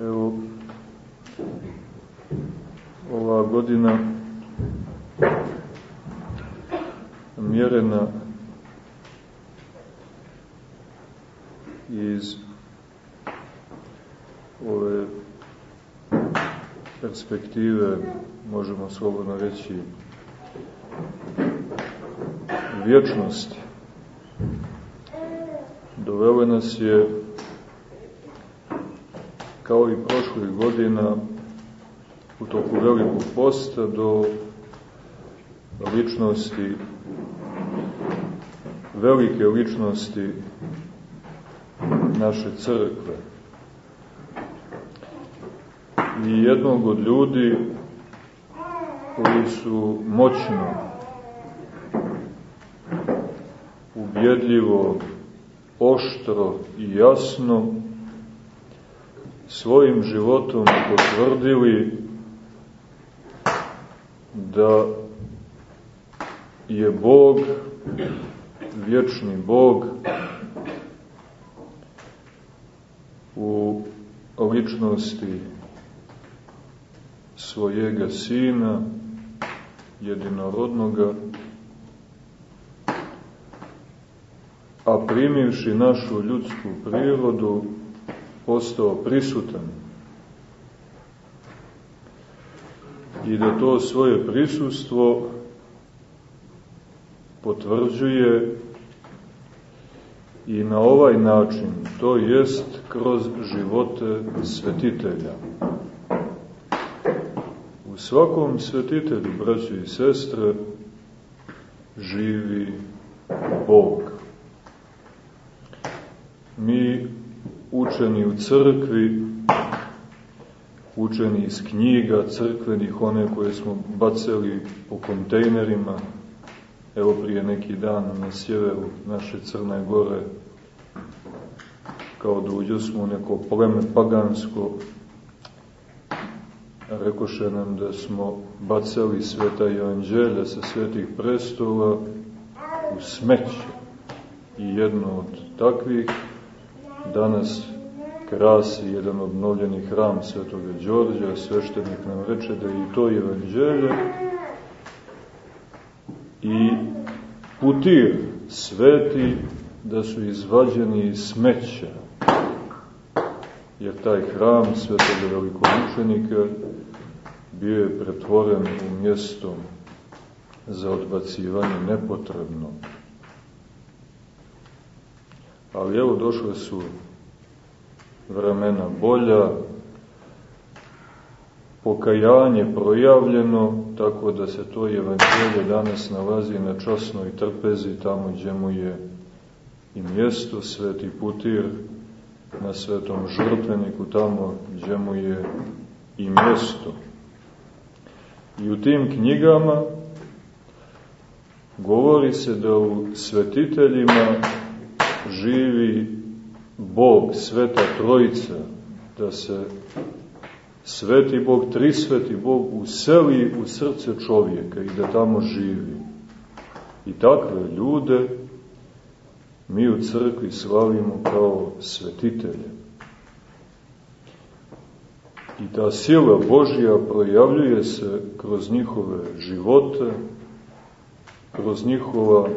Evo, ova godina mjerena iz ove perspektive, možemo slobodno reći, vječnosti. Dovele nas je, kao i prošlih godina, u toku velikog posta do ličnosti, velike ličnosti naše crkve. I jednog od ljudi koji su moćno, ubjedljivo, oštro i jasno svojim životom potvrdili da je Bog, vječni Bog, u ličnosti svojega Sina, jedinorodnoga, a primivši našu ljudsku prirodu, postao prisutan. I da to svoje prisustvo potvrđuje i na ovaj način, to jest kroz živote svetitelja. U svakom svetitelju, braći i sestre, živi Bog. Mi, učeni u crkvi, učeni iz knjiga crkvenih, one koje smo bacali po kontejnerima, evo prije neki dan na sjeveru naše Crne Gore, kao da uđo smo u neko pleme pagansko, rekoše nam da smo bacali sveta evanđelja sa svetih prestola u smeće. I jedno od takvih danas krasi jedan obnovljeni hram svetoga Đorđa, sveštenik nam reče da i to evanđelje i putir sveti da su izvađeni iz smeća, jer taj hram svetoga velikomučenika bio je pretvoren u mjesto za odbacivanje nepotrebno. Ali evo došle su vremena bolja, pokajanje projavljeno, tako da se to evanđelje danas nalazi na časnoj trpezi, tamo gdje mu je i mjesto, sveti putir, na svetom žrtveniku, tamo gdje mu je i mjesto. I u tim knjigama govori se da u svetiteljima živi Bog, sveta trojica, da se sveti Bog, trisveti Bog useli u srce čovjeka i da tamo živi. I takve ljude mi u crkvi slavimo kao svetitelje. I ta sila Božja projavljuje se kroz njihove živote, kroz njihova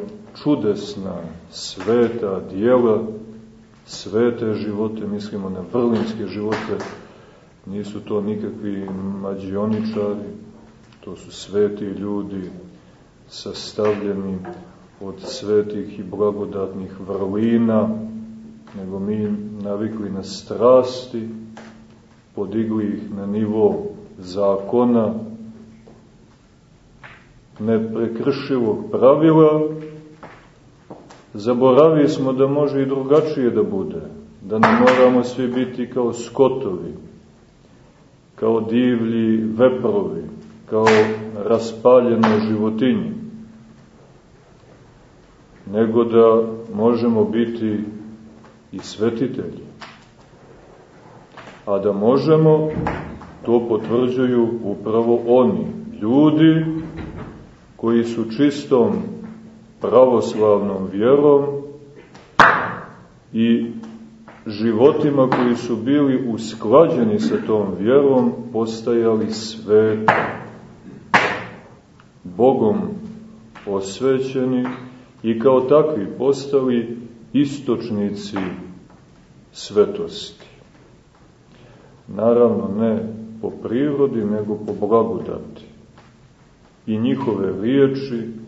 čudesna, sveta dijela, svete živote, mislimo na vrlinske živote, nisu to nikakvi mađioničari, to su sveti ljudi sastavljeni od svetih i blagodatnih vrlina, nego mi navikli na strasti, podigli ih na nivo zakona, neprekršivog pravila, zaboravili smo da može i drugačije da bude, da ne moramo svi biti kao skotovi, kao divlji veprovi, kao raspaljene životinje, nego da možemo biti i svetitelji. A da možemo, to potvrđuju upravo oni, ljudi koji su čistom pravoslavnom vjerom i životima koji su bili usklađeni sa tom vjerom, postajali sveti. Bogom osvećeni i kao takvi postali istočnici svetosti. Naravno ne po prirodi, nego po blagodati. I njihove riječi,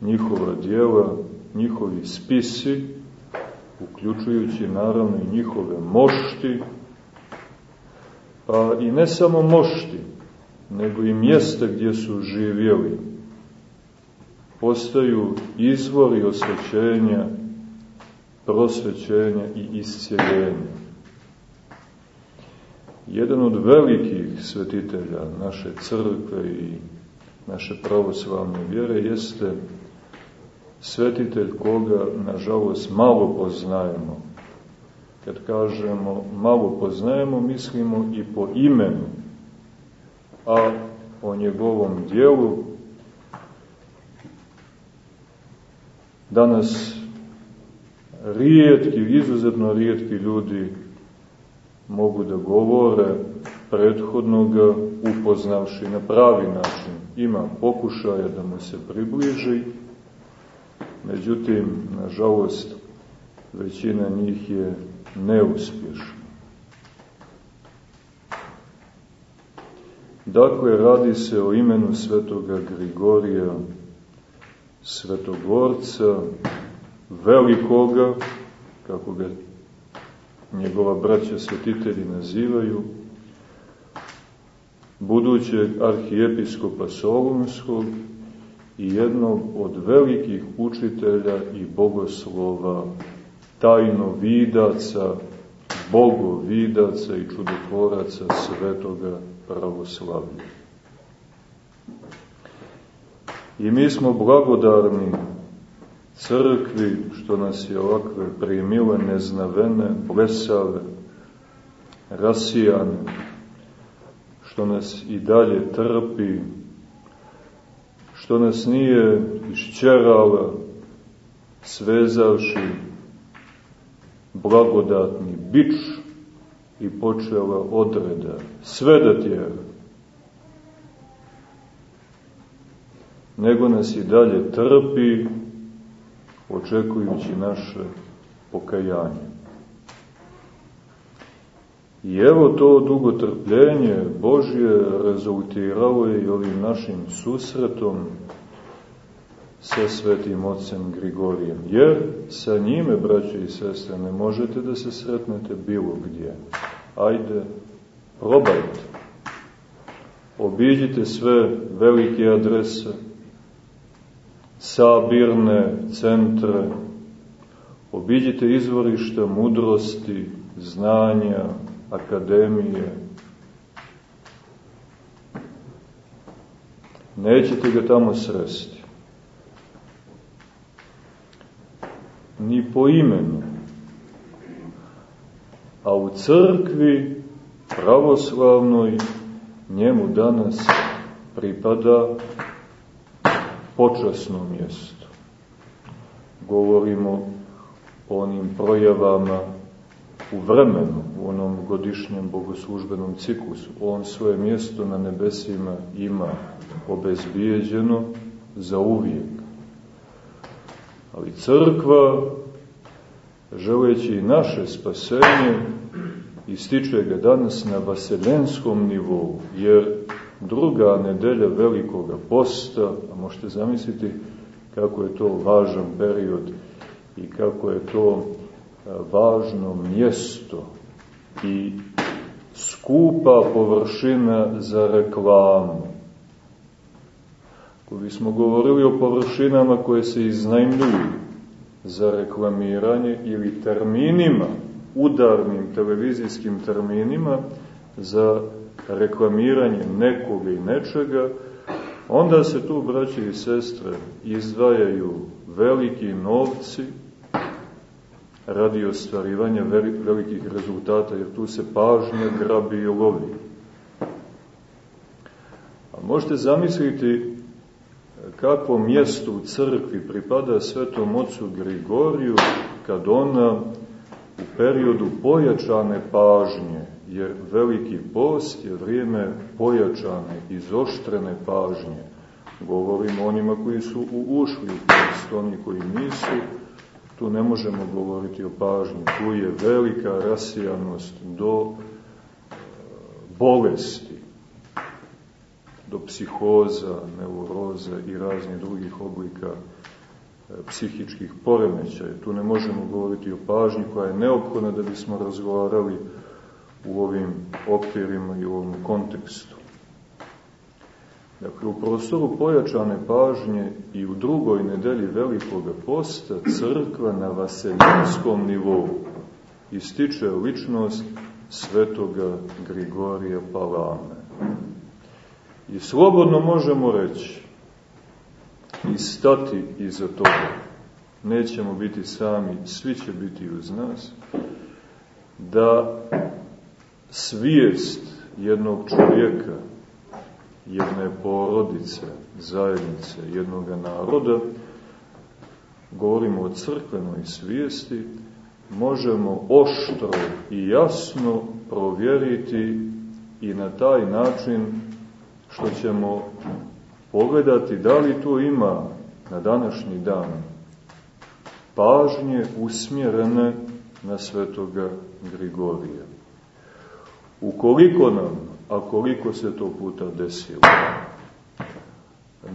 njihova dijela, njihovi spisi, uključujući naravno i njihove mošti, a i ne samo mošti, nego i mjesta gdje su živjeli, postaju izvori osvećenja, prosvećenja i iscijeljenja. Jedan od velikih svetitelja naše crkve i naše pravoslavne vjere jeste svetitelj koga, nažalost, malo poznajemo. Kad kažemo malo poznajemo, mislimo i po imenu, a o njegovom dijelu danas rijetki, izuzetno rijetki ljudi mogu da govore prethodno ga upoznavši na pravi način. Ima pokušaja da mu se približi, međutim, nažalost, većina njih je neuspješna. Dakle, radi se o imenu svetoga Grigorija, svetogorca, velikoga, kako ga njegova braća svetitelji nazivaju, budućeg arhijepiskopa Solunskog i jednog od velikih učitelja i bogoslova, tajnovidaca, bogovidaca i čudotvoraca svetoga pravoslavlja. I mi smo blagodarni crkvi, što nas je ovakve primile, neznavene, blesave, rasijane, što nas i dalje trpi, što nas nije išćerala, svezavši blagodatni bič i počela odreda, sve da tjera. Nego nas i dalje trpi, očekujući naše pokajanje. I evo to dugotrpljenje Božje rezultiralo je i ovim našim susretom sa svetim ocem Grigorijem. Jer sa njime, braće i sestre, ne možete da se sretnete bilo gdje. Ajde, probajte. Obiđite sve velike adrese, sabirne centre, obiđite izvorišta mudrosti, znanja, akademije. Nećete ga tamo sresti. Ni po imenu. A u crkvi pravoslavnoj njemu danas pripada počasno mjesto. Govorimo o onim projavama u vremenu, u onom godišnjem bogoslužbenom ciklusu. On svoje mjesto na nebesima ima obezbijeđeno za uvijek. Ali crkva, želeći naše spasenje, ističe ga danas na vaseljenskom nivou, jer druga nedelja velikoga posta, a možete zamisliti kako je to važan period i kako je to važno mjesto i skupa površina za reklamu. Ako bismo govorili o površinama koje se iznajmljuju za reklamiranje ili terminima, udarnim televizijskim terminima za reklamiranje nekoga i nečega, onda se tu, braće i sestre, izdvajaju veliki novci radi ostvarivanja velikih rezultata, jer tu se pažnja grabi i lovi. A možete zamisliti kako mjesto u crkvi pripada svetom ocu Grigoriju kad ona u periodu pojačane pažnje, jer veliki post je vrijeme pojačane, izoštrene pažnje. Govorimo onima koji su ušli u post, oni koji nisu, tu ne možemo govoriti o pažnji, tu je velika rasijanost do bolesti, do psihoza, neuroza i raznih drugih oblika e, psihičkih poremećaja. Tu ne možemo govoriti o pažnji koja je neophodna da bismo razgovarali u ovim okvirima i u ovom kontekstu. Dakle, u prostoru pojačane pažnje i u drugoj nedelji velikog posta crkva na vaseljinskom nivou ističe ličnost svetoga Grigorija Palame. I slobodno možemo reći i stati iza toga. Nećemo biti sami, svi će biti uz nas, da svijest jednog čovjeka, jedne porodice, zajednice, jednog naroda, govorimo o crkvenoj svijesti, možemo oštro i jasno provjeriti i na taj način što ćemo pogledati da li to ima na današnji dan pažnje usmjerene na svetoga Grigorija. Ukoliko nam, a koliko se to puta desilo,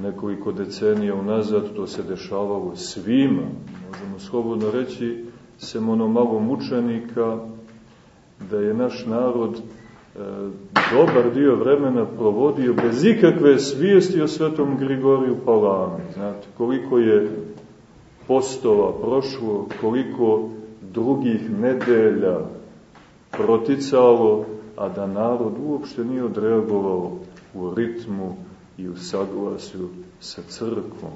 nekoliko decenija unazad to se dešavalo svima, možemo slobodno reći, sem ono malo mučenika, da je naš narod e, dobar dio vremena provodio bez ikakve svijesti o svetom Grigoriju Palami. Znate, koliko je postova prošlo, koliko drugih nedelja proticalo, a da narod uopšte nije odreagovao u ritmu i u saglasju sa crkvom.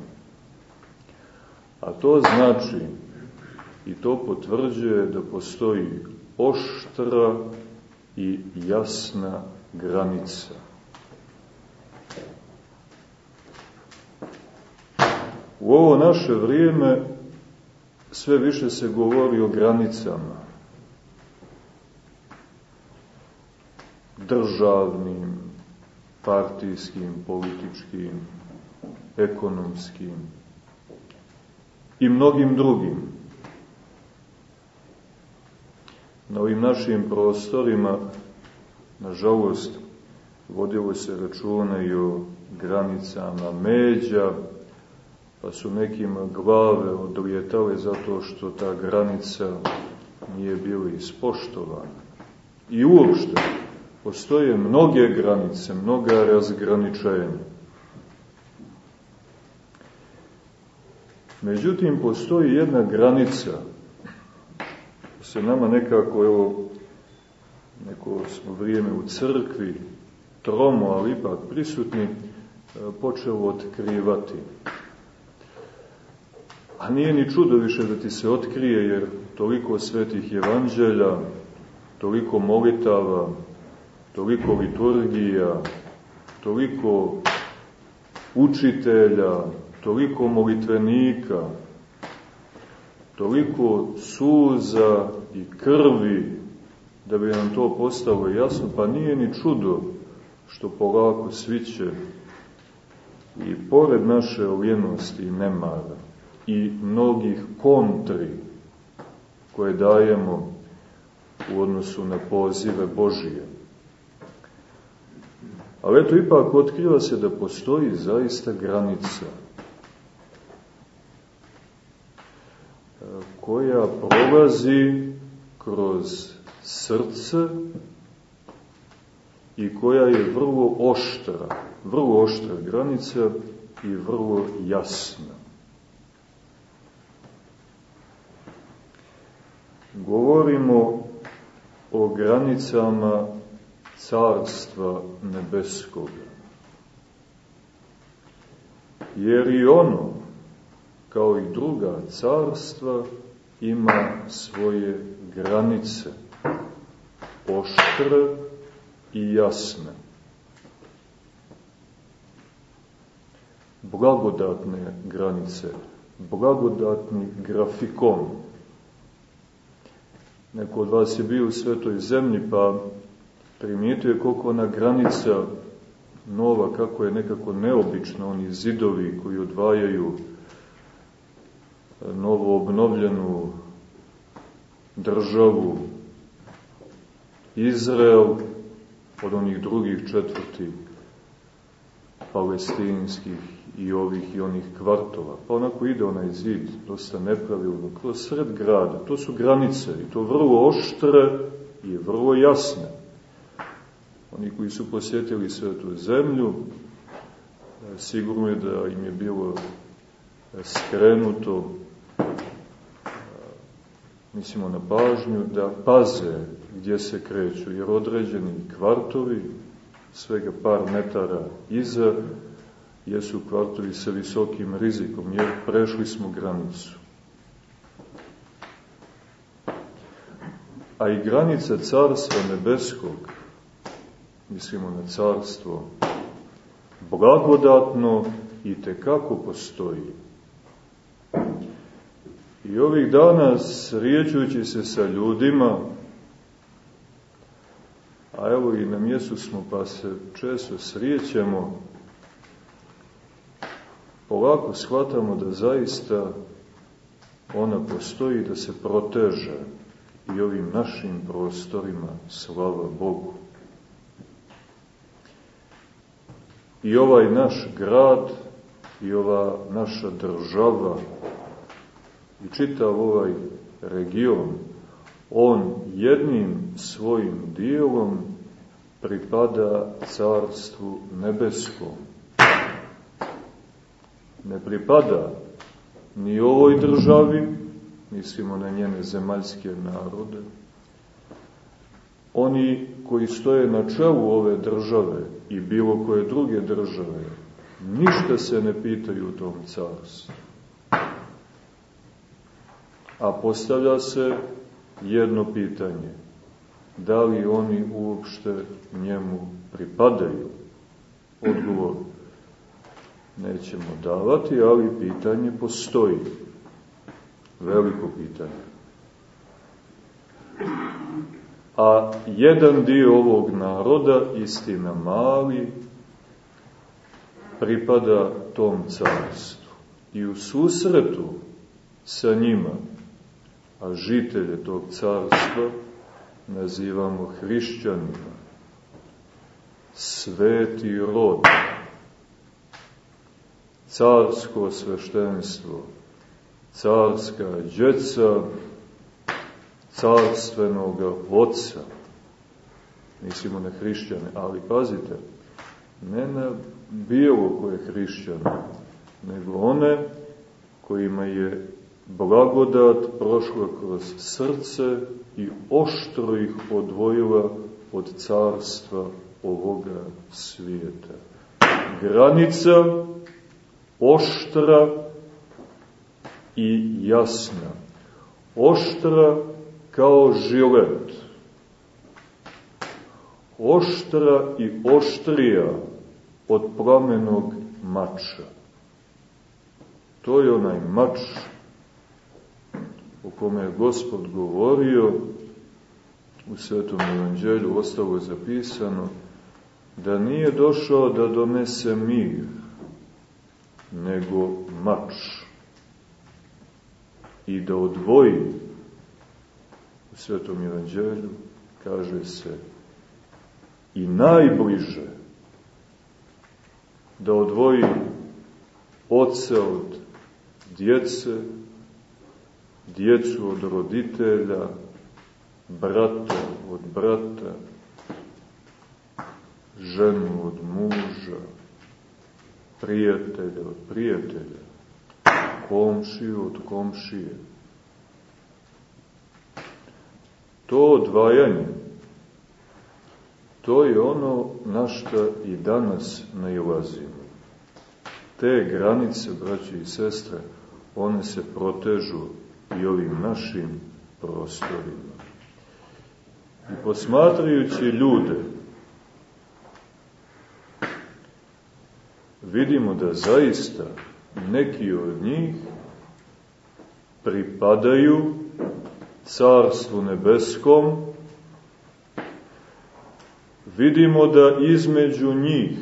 A to znači i to potvrđuje da postoji oštra i jasna granica. U ovo naše vrijeme sve više se govori o granicama. Državnim, partijskim, političkim, ekonomskim i mnogim drugim. Na ovim našim prostorima, nažalost, vodilo se računa i o granicama međa, pa su nekim glave odlijetale zato što ta granica nije bila ispoštovana. I uopšte, postoje mnoge granice, mnoga razgraničenja. Međutim, postoji jedna granica se nama nekako, evo, neko smo vrijeme u crkvi, tromo, ali ipak prisutni, e, počelo otkrivati. A nije ni čudo više da ti se otkrije, jer toliko svetih evanđelja, toliko molitava, toliko liturgija, toliko učitelja, toliko molitvenika, toliko suza i krvi da bi nam to postalo jasno, pa nije ni čudo što polako sviće i pored naše ljenosti i nemara i mnogih kontri koje dajemo u odnosu na pozive Božije. Ali eto, ipak otkriva se da postoji zaista granica koja prolazi kroz srce i koja je vrlo oštra, vrlo oštra granica i vrlo jasna. Govorimo o granicama Carstva Nebeskoga. Jer i ono, kao i druga carstva, ima svoje granice, oštre i jasne. Blagodatne granice, blagodatni grafikon. Neko od vas je bio u svetoj zemlji, pa primijetio je koliko ona granica nova, kako je nekako neobična, oni zidovi koji odvajaju novo obnovljenu državu Izrael od onih drugih četvrti palestinskih i ovih i onih kvartova. Pa onako ide onaj zid, dosta nepravilno, kroz sred grada. To su granice i to vrlo oštre i vrlo jasne. Oni koji su posjetili svetu zemlju, sigurno je da im je bilo skrenuto mislimo na pažnju, da paze gdje se kreću, jer određeni kvartovi, svega par metara iza, jesu kvartovi sa visokim rizikom, jer prešli smo granicu. A i granica Carstva Nebeskog, mislimo na carstvo, blagodatno i tekako postoji. I ovih dana srijeđujući se sa ljudima, a evo i na mjestu smo pa se često srijećemo, polako shvatamo da zaista ona postoji da se proteže i ovim našim prostorima, slava Bogu. I ovaj naš grad i ova naša država i čitav ovaj region, on jednim svojim dijelom pripada carstvu nebeskom. Ne pripada ni ovoj državi, mislimo na njene zemaljske narode, oni koji stoje na čelu ove države i bilo koje druge države, ništa se ne pitaju u tom carstvu a postavlja se jedno pitanje. Da li oni uopšte njemu pripadaju? Odgovor nećemo davati, ali pitanje postoji. Veliko pitanje. A jedan dio ovog naroda, istina mali, pripada tom carstvu. I u susretu sa njima a žitelje tog carstva nazivamo hrišćanima. Sveti rod, carsko sveštenstvo, carska djeca, carstvenog oca. Mislimo na hrišćane, ali pazite, ne na bijelo koje hrišćane, nego one kojima je blagodat prošla kroz srce i oštro ih odvojila od carstva ovoga svijeta. Granica oštra i jasna. Oštra kao žilet. Oštra i oštrija od plamenog mača. To je onaj mač o kome je Gospod govorio u Svetom Evanđelju, ostalo je zapisano, da nije došao da donese mir, nego mač i da odvoji u Svetom Evanđelju, kaže se, i najbliže da odvoji oca od djece, djecu od roditelja, brata od brata, ženu od muža, prijatelja od prijatelja, komšiju od komšije. To odvajanje, to je ono na što i danas nailazimo. Te granice, braće i sestre, one se protežu i ovim našim prostorima. I posmatrajući ljude, vidimo da zaista neki od njih pripadaju Carstvu nebeskom, vidimo da između njih,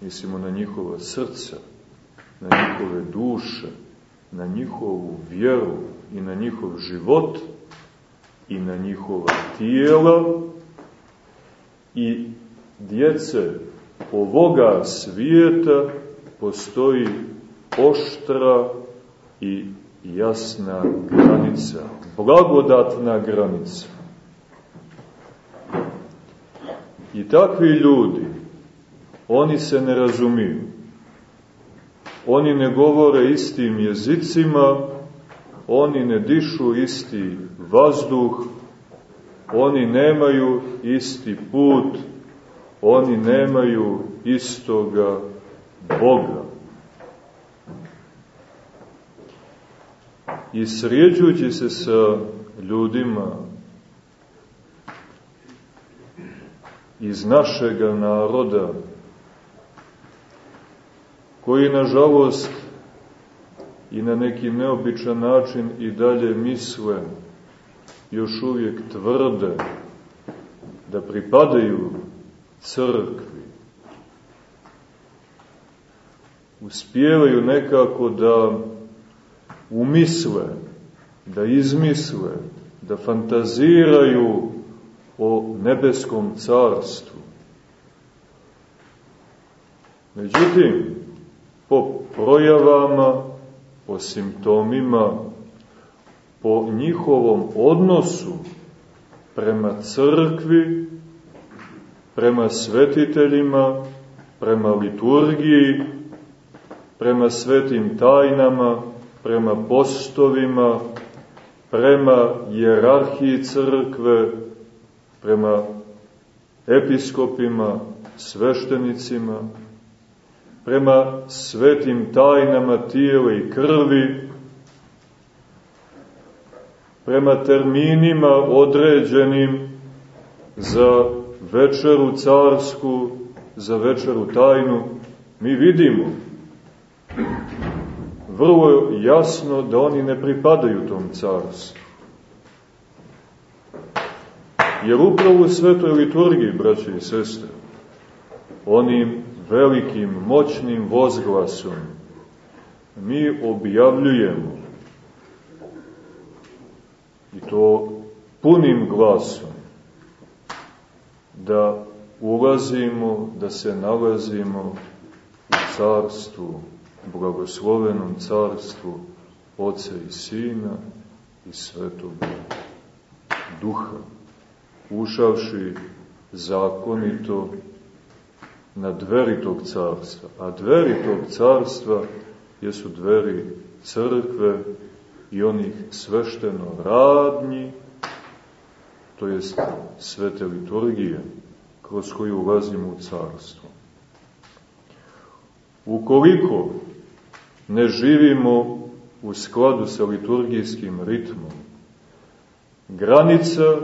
mislimo na njihova srca, na njihove duše, na njihovu vjeru i na njihov život i na njihova tijela i djece ovoga svijeta postoji oštra i jasna granica, blagodatna granica. I takvi ljudi, oni se ne razumiju. Oni ne govore istim jezicima, oni ne dišu isti vazduh, oni nemaju isti put, oni nemaju istoga Boga. I srijeđujući se sa ljudima iz našega naroda, koji nažalost i na neki neobičan način i dalje misle, još uvijek tvrde da pripadaju crkvi. Uspijevaju nekako da umisle, da izmisle, da fantaziraju o nebeskom carstvu. Međutim, po projavama, po simptomima, po njihovom odnosu prema crkvi, prema svetiteljima, prema liturgiji, prema svetim tajnama, prema postovima, prema jerarhiji crkve, prema episkopima, sveštenicima, prema svetim tajnama tijela i krvi, prema terminima određenim za večeru carsku, za večeru tajnu, mi vidimo vrlo jasno da oni ne pripadaju tom carstvu. Jer upravo u svetoj liturgiji, braće i sestre, onim velikim, moćnim vozglasom mi objavljujemo i to punim glasom da ulazimo, da se nalazimo u carstvu, blagoslovenom carstvu Oca i Sina i Svetog Duha, ušavši zakonito na dveri tog carstva. A dveri tog carstva jesu dveri crkve i onih svešteno radnji, to jest svete liturgije, kroz koju ulazimo u carstvo. Ukoliko ne živimo u skladu sa liturgijskim ritmom, granica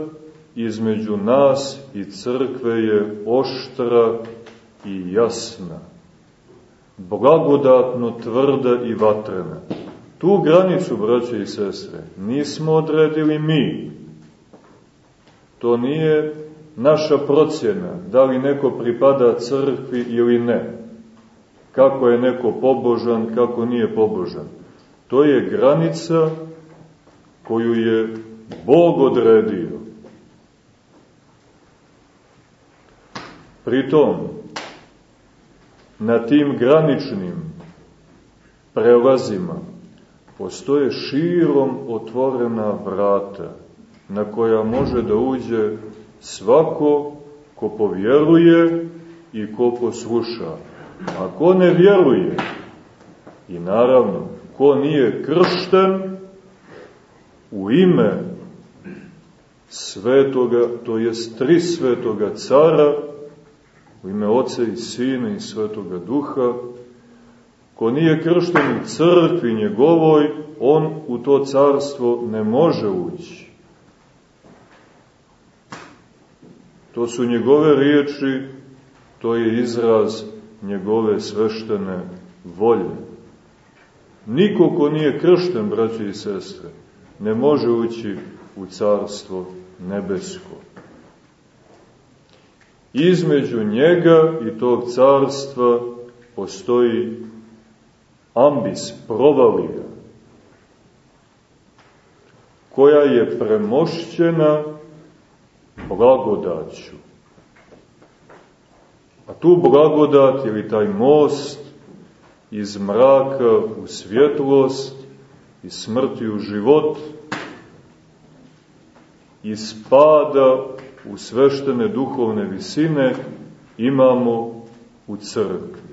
između nas i crkve je oštra i jasna, blagodatno tvrda i vatrena. Tu granicu, braće i sestre, nismo odredili mi. To nije naša procjena, da li neko pripada crkvi ili ne. Kako je neko pobožan, kako nije pobožan. To je granica koju je Bog odredio. Pritom, na tim graničnim prelazima postoje širom otvorena vrata na koja može da uđe svako ko povjeruje i ko posluša. A ko ne vjeruje i naravno ko nije kršten u ime svetoga, to jest tri svetoga cara, u ime Oca i Sina i Svetoga Duha, ko nije kršten u crkvi njegovoj, on u to carstvo ne može ući. To su njegove riječi, to je izraz njegove sveštene volje. Niko ko nije kršten, braći i sestre, ne može ući u carstvo nebesko. Između njega i tog carstva postoji ambis, provalija, koja je premošćena blagodaću. A tu blagodat ili taj most iz mraka u svjetlost, iz smrti u život, iz pada u sveštene duhovne visine imamo u crkvi.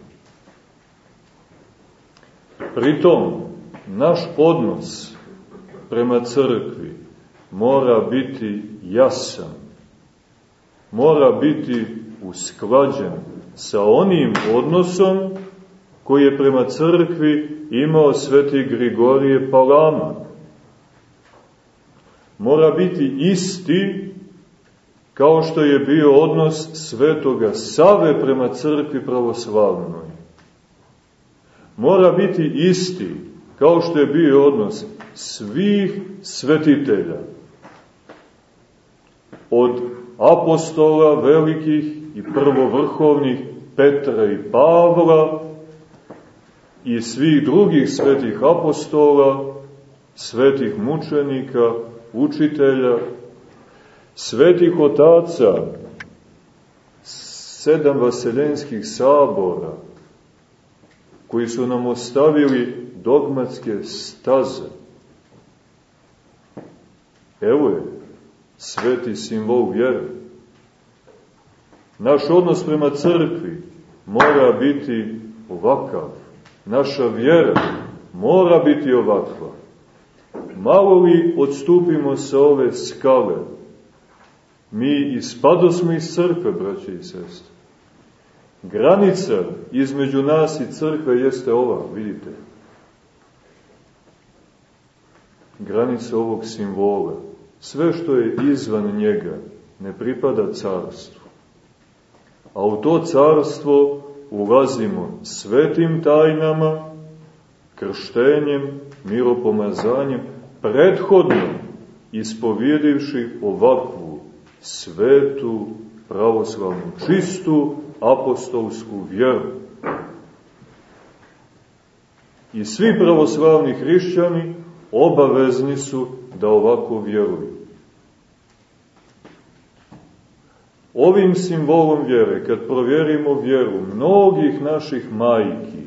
Pritom, naš odnos prema crkvi mora biti jasan, mora biti usklađen sa onim odnosom koji je prema crkvi imao sveti Grigorije Palama. Mora biti isti kao što je bio odnos svetoga Save prema crkvi pravoslavnoj. Mora biti isti kao što je bio odnos svih svetitelja. Od apostola velikih i prvovrhovnih Petra i Pavla i svih drugih svetih apostola, svetih mučenika, učitelja, svetih otaca, sedam vaseljenskih sabora, koji su nam ostavili dogmatske staze. Evo je, sveti simbol vjere. Naš odnos prema crkvi mora biti ovakav. Naša vjera mora biti ovakva. Malo li odstupimo sa ove skale, mi ispadosmo iz crkve, braće i sestre. Granica između nas i crkve jeste ova, vidite. Granica ovog simbola. Sve što je izvan njega ne pripada carstvu. A u to carstvo ulazimo svetim tajnama, krštenjem, miropomazanjem, prethodno ispovjedivši ovakvu svetu, pravoslavnu, čistu apostolsku vjeru. I svi pravoslavni hrišćani obavezni su da ovako vjeruju. Ovim simbolom vjere, kad provjerimo vjeru mnogih naših majki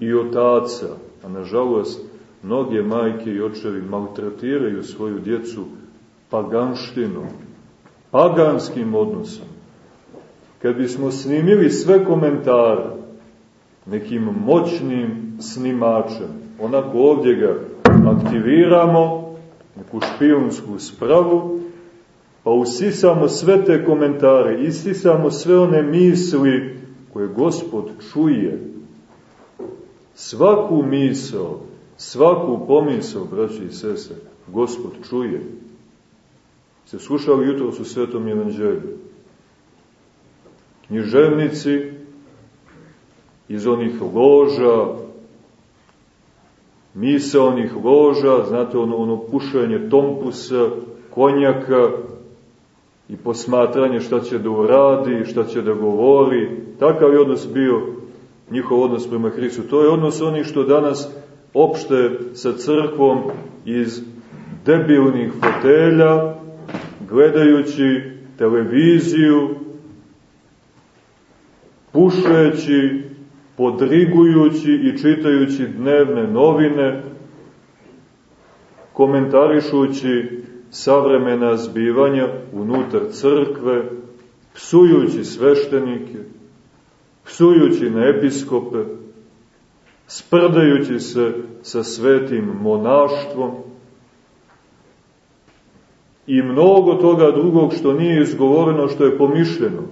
i otaca, a nažalost mnoge majke i očevi maltretiraju svoju djecu paganštinom, paganskim odnosom. Kad bismo snimili sve komentare nekim moćnim snimačem, onako ovdje ga aktiviramo, neku špijunsku spravu, pa usisamo sve te komentare, isisamo sve one misli koje Gospod čuje. Svaku misao, svaku pomisao, braći i sese, Gospod čuje. Se slušali jutro su svetom evanđelju. Književnici iz onih loža, onih loža, znate ono, ono pušenje tompusa, konjaka, i posmatranje šta će da uradi, šta će da govori. Takav je odnos bio njihov odnos prema Hristu. To je odnos onih što danas opšte sa crkvom iz debilnih fotelja, gledajući televiziju, pušeći, podrigujući i čitajući dnevne novine, komentarišući savremena zbivanja unutar crkve, psujući sveštenike, psujući na episkope, sprdajući se sa svetim monaštvom i mnogo toga drugog što nije izgovoreno, što je pomišljeno.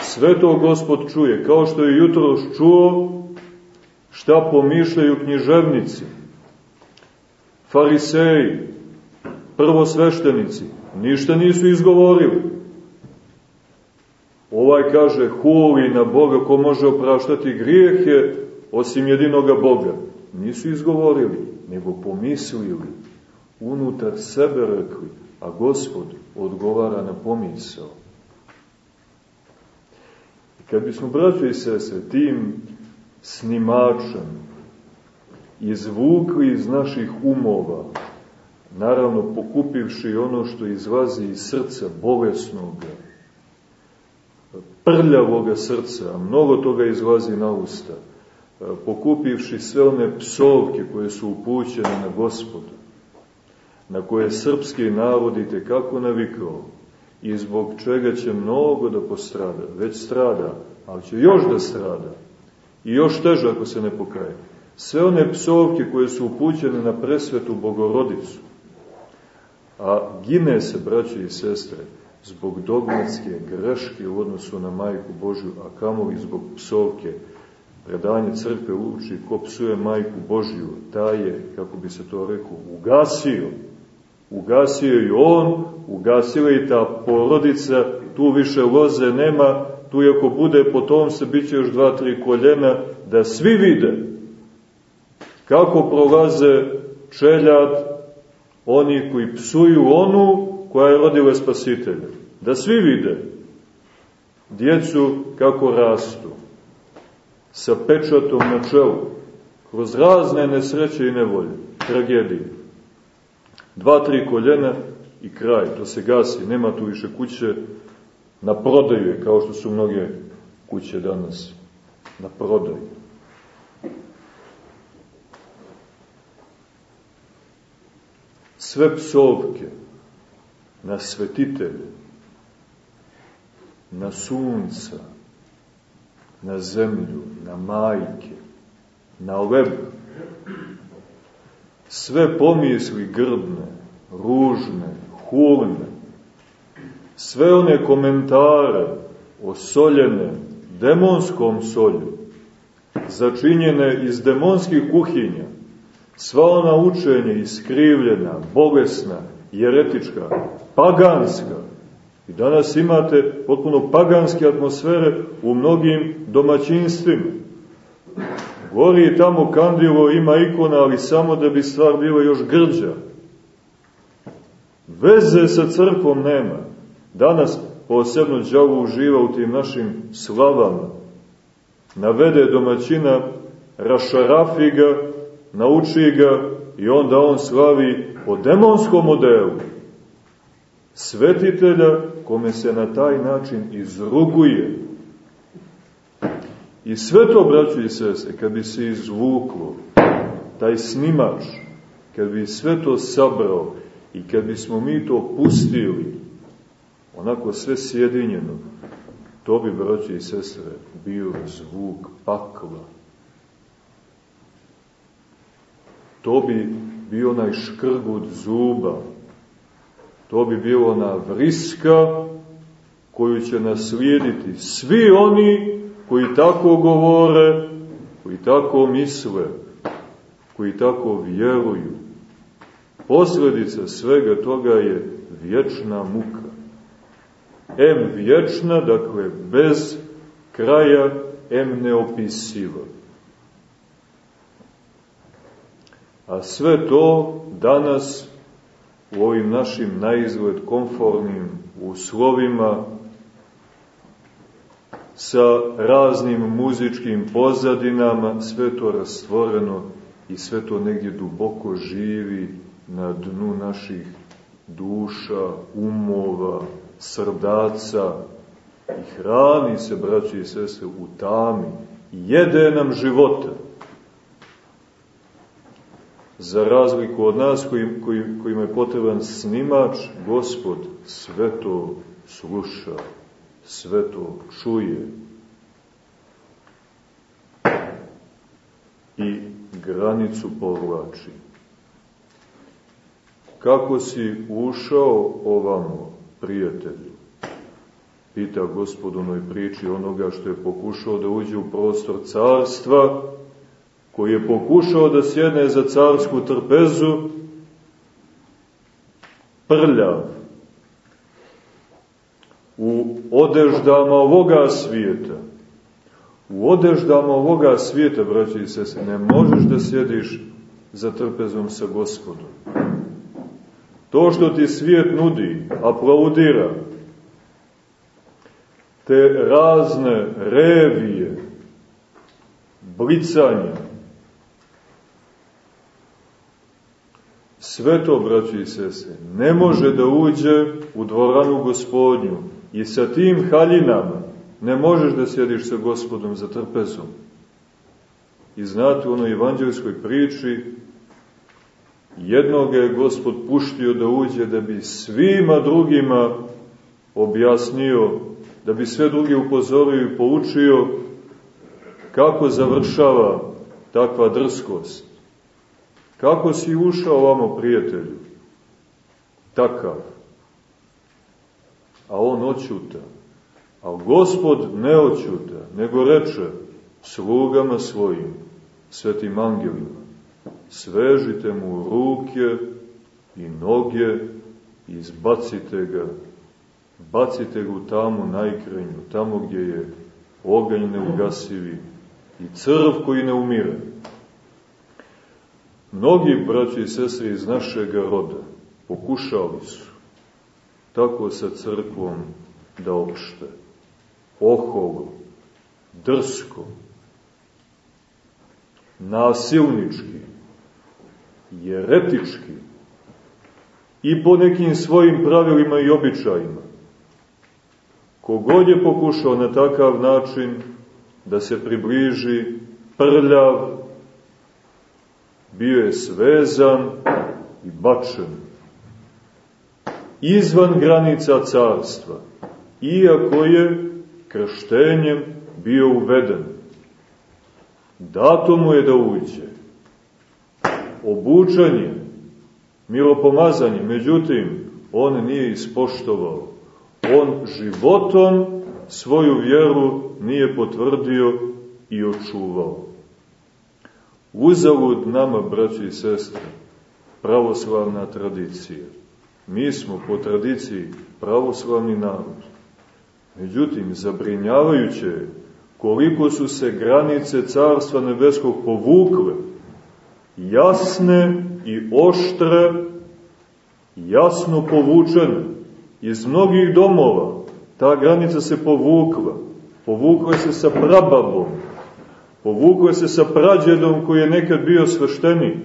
Sve to Gospod čuje, kao što je jutro čuo šta pomišljaju književnici, fariseji, prvosveštenici, ništa nisu izgovorili. Ovaj kaže, huli na Boga ko može opraštati grijehe osim jedinoga Boga. Nisu izgovorili, nego pomislili. unutar sebe rekli, a gospod odgovara na pomisao. I kad bismo, braćo i sese, tim snimačem izvukli iz naših umova, naravno pokupivši ono što izlazi iz srca bolesnoga, prljavoga srca, a mnogo toga izlazi na usta, pokupivši sve one psovke koje su upućene na gospoda, na koje srpski narod i kako navikao i zbog čega će mnogo da postrada, već strada, ali će još da strada i još teže ako se ne pokaje. Sve one psovke koje su upućene na presvetu Bogorodicu, a gine se, braće i sestre, zbog dogmatske greške u odnosu na Majku Božju, a kamovi zbog psovke, predanje crkve uči ko psuje Majku Božju, taj je, kako bi se to rekao, ugasio. Ugasio i on, ugasila i ta porodica, tu više loze nema, tu ako bude po tom se bit još dva, tri koljena, da svi vide kako prolaze čeljad oni koji psuju onu koja je rodila spasitelja. Da svi vide djecu kako rastu, sa pečatom na čelu, kroz razne nesreće i nevolje, tragedije. Dva, tri koljena i kraj, to se gasi, nema tu više kuće, na prodaju je, kao što su mnoge kuće danas, na prodaju. Sve psovke na svetitelje, na sunca, na zemlju, na majke, na leb, sve pomisli grbne, ružne, hulne, sve one komentare osoljene demonskom solju, začinjene iz demonskih kuhinja, sva ona učenja iskrivljena, bolesna, jeretička, paganska, i danas imate potpuno paganske atmosfere u mnogim domaćinstvima. Gori tamo kandilo, ima ikona, ali samo da bi stvar bila još grđa. Veze sa crkvom nema. Danas posebno džavu uživa u tim našim slavama. Navede domaćina, rašarafi ga, nauči ga i onda on slavi po demonskom modelu. Svetitelja kome se na taj način izruguje. I sve to, braćo i sese, kad bi se izvuklo, taj snimač, kad bi sve to sabrao i kad bismo mi to pustili, onako sve sjedinjeno, to bi, braći i sestre, bio zvuk pakla. To bi bio onaj škrgut zuba, to bi bilo ona vriska koju će naslijediti svi oni koji tako govore, koji tako misle, koji tako vjeruju. Posledica svega toga je vječna muka. M vječna, dakle bez kraja, M neopisiva. A sve to danas u ovim našim naizgled konformnim uslovima sa raznim muzičkim pozadinama, sve to rastvoreno i sve to negdje duboko živi na dnu naših duša, umova, srdaca i hrani se, braći i sese, u tami, jede nam živote za razliku od nas koji, koji, kojima je potreban snimač, gospod sve to sluša, sve to čuje. I granicu povlači. Kako si ušao ovamo, prijatelju? Pita gospod onoj priči onoga što je pokušao da uđe u prostor carstva, koji je pokušao da sjedne za carsku trpezu, prljav, u odeždama ovoga svijeta. U odeždama ovoga svijeta, braći i sese, ne možeš da sjediš za trpezom sa gospodom. To što ti svijet nudi, aplaudira, te razne revije, blicanja, sve to, braći i sese, ne može da uđe u dvoranu gospodnju i sa tim haljinama ne možeš da sjediš sa gospodom za trpezom. I znate u onoj evanđelskoj priči, jednog je gospod puštio da uđe da bi svima drugima objasnio, da bi sve druge upozorio i poučio kako završava takva drskost. Kako si ušao ovamo, prijatelju? Takav. A on očuta. A gospod ne očuta, nego reče slugama svojim, svetim angelima, svežite mu ruke i noge i izbacite ga, bacite ga u tamu najkrenju, tamo gdje je oganj neugasivi i crv koji ne umire. Mnogi braći i sestre iz našeg roda pokušali su tako sa crkvom da opšte. Oholo, drsko, nasilnički, jeretički i po nekim svojim pravilima i običajima. Kogod je pokušao na takav način da se približi prljav, bio je svezan i bačen izvan granica carstva, iako je krštenjem bio uveden. Dato mu je da uđe. Obučanje, miropomazanje, međutim, on nije ispoštovao. On životom svoju vjeru nije potvrdio i očuvao. Uzavud nama, braći i sestre, pravoslavna tradicija. Mi smo po tradiciji pravoslavni narod. Međutim, zabrinjavajuće je koliko su se granice Carstva Nebeskog povukle, jasne i oštre, jasno povučene. Iz mnogih domova ta granica se povukla. Povukla se sa prababom, povukla se sa prađedom koji je nekad bio sveštenik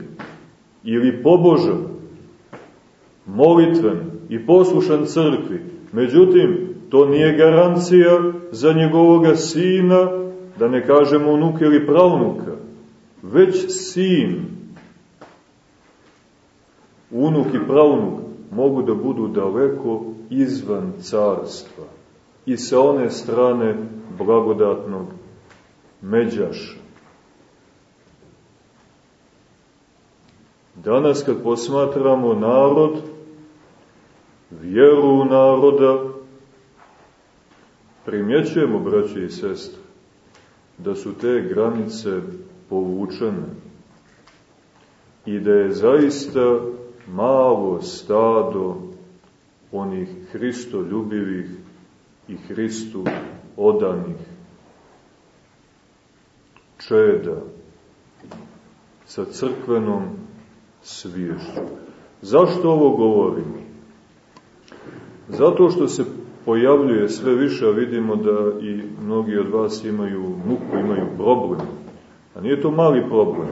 ili pobožan, molitven i poslušan crkvi. Međutim, to nije garancija za njegovoga sina, da ne kažemo unuka ili pravnuka, već sin, unuk i pravnuk, mogu da budu daleko izvan carstva i sa one strane blagodatnog međaša. Danas kad posmatramo narod, vjeru naroda, primjećujemo, braće i sestre, da su te granice povučene i da je zaista malo stado onih Hristo ljubivih i Hristu odanih čeda sa crkvenom sviješću. Zašto ovo govorimo? Zato što se pojavljuje sve više, a vidimo da i mnogi od vas imaju muku, imaju problem. A nije to mali problem.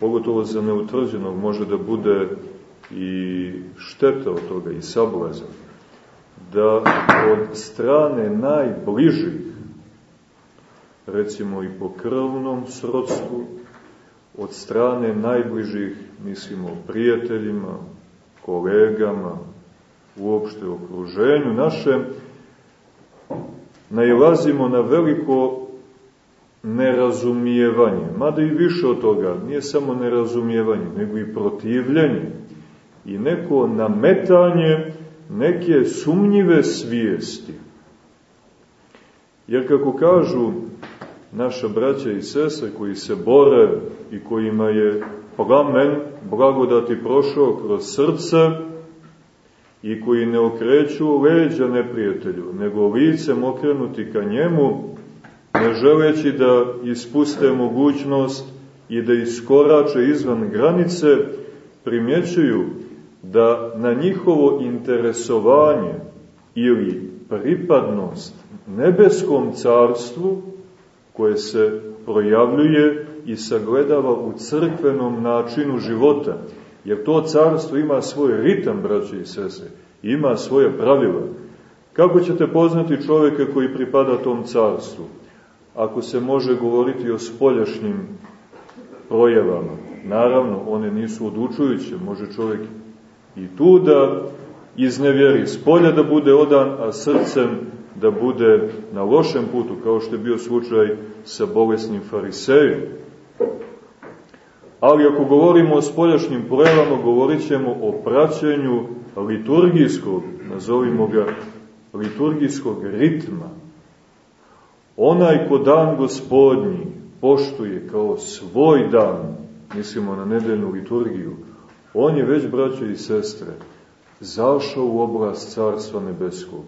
Pogotovo za neutvrđenog može da bude i šteta od toga i sablazan. Da od strane najbližih, recimo i po krvnom srodstvu, od strane najbližih, mislimo, prijateljima, kolegama, uopšte okruženju našem, nailazimo na veliko nerazumijevanje, mada i više od toga, nije samo nerazumijevanje, nego i protivljenje i neko nametanje neke sumnjive svijesti. Jer kako kažu naša braća i sestre koji se bore i kojima je plamen blagodati prošao kroz srce, i koji ne okreću leđa neprijatelju, nego licem okrenuti ka njemu, ne želeći da ispuste mogućnost i da iskorače izvan granice, primjećuju da na njihovo interesovanje ili pripadnost nebeskom carstvu koje se projavljuje i sagledava u crkvenom načinu života. Jer to carstvo ima svoj ritam, braće i sese, ima svoje pravila. Kako ćete poznati čoveka koji pripada tom carstvu? Ako se može govoriti o spoljašnjim projavama. Naravno, one nisu odučujuće, može čovjek i tu da iznevjeri, spolja da bude odan, a srcem da bude na lošem putu, kao što je bio slučaj sa bolesnim farisejom. Ali ako govorimo o spoljašnjim projavama, govorit ćemo o praćenju liturgijskog, nazovimo ga liturgijskog ritma. Onaj ko dan gospodnji poštuje kao svoj dan, mislimo na nedeljnu liturgiju, on je već, braćo i sestre, zašao u oblast Carstva Nebeskog.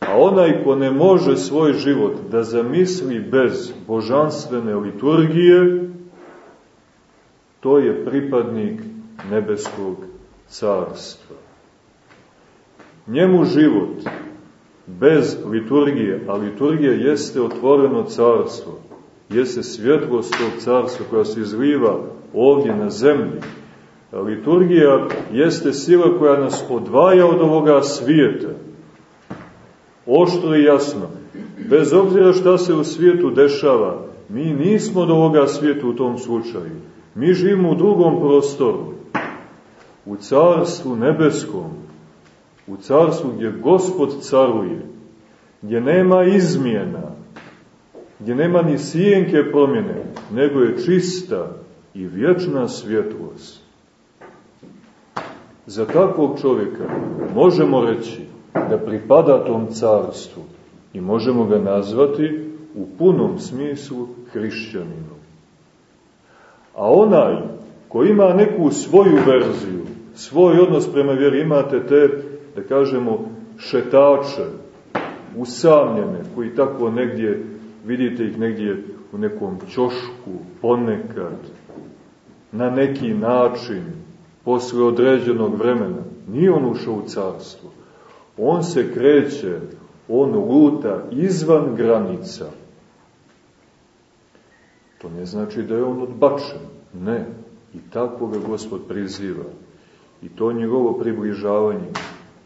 A onaj ko ne može svoj život da zamisli bez božanstvene liturgije, to je pripadnik nebeskog carstva. Njemu život bez liturgije, a liturgija jeste otvoreno carstvo, jeste svjetlost tog carstva koja se izliva ovdje na zemlji. Liturgija jeste sila koja nas odvaja od ovoga svijeta. Oštro i jasno. Bez obzira šta se u svijetu dešava, mi nismo od ovoga svijeta u tom slučaju. Mi živimo u drugom prostoru. U carstvu nebeskom. U carstvu gdje Gospod caruje. Gdje nema izmjena gdje nema ni sijenke promjene, nego je čista i vječna svjetlost. Za takvog čovjeka možemo reći da pripada tom carstvu i možemo ga nazvati u punom smislu hrišćaninom. A onaj ko ima neku svoju verziju, svoj odnos prema vjeri, imate te, da kažemo, šetače, usamljene, koji tako negdje vidite ih negdje u nekom ćošku, ponekad, na neki način, posle određenog vremena. Nije on ušao u carstvo. On se kreće, on luta izvan granica. To ne znači da je on odbačen. Ne. I tako ga Gospod priziva. I to njegovo približavanje.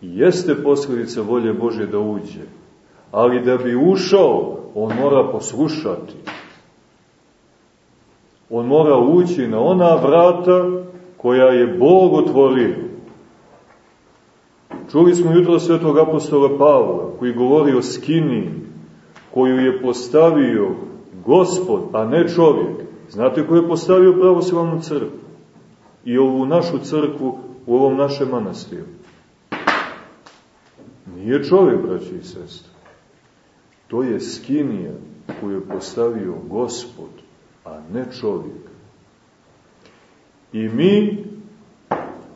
I jeste posljedica volje Bože da uđe. Ali da bi ušao, on mora poslušati. On mora ući na ona vrata koja je Bog otvorio. Čuli smo jutro svetog apostola Pavla, koji govori o skini, koju je postavio Gospod, a ne čovjek. Znate ko je postavio pravoslavnu crkvu? I ovu našu crkvu u ovom našem manastiru. Nije čovjek, braći i sestri. To je skinija koju je postavio Gospod, a ne čovjek. I mi,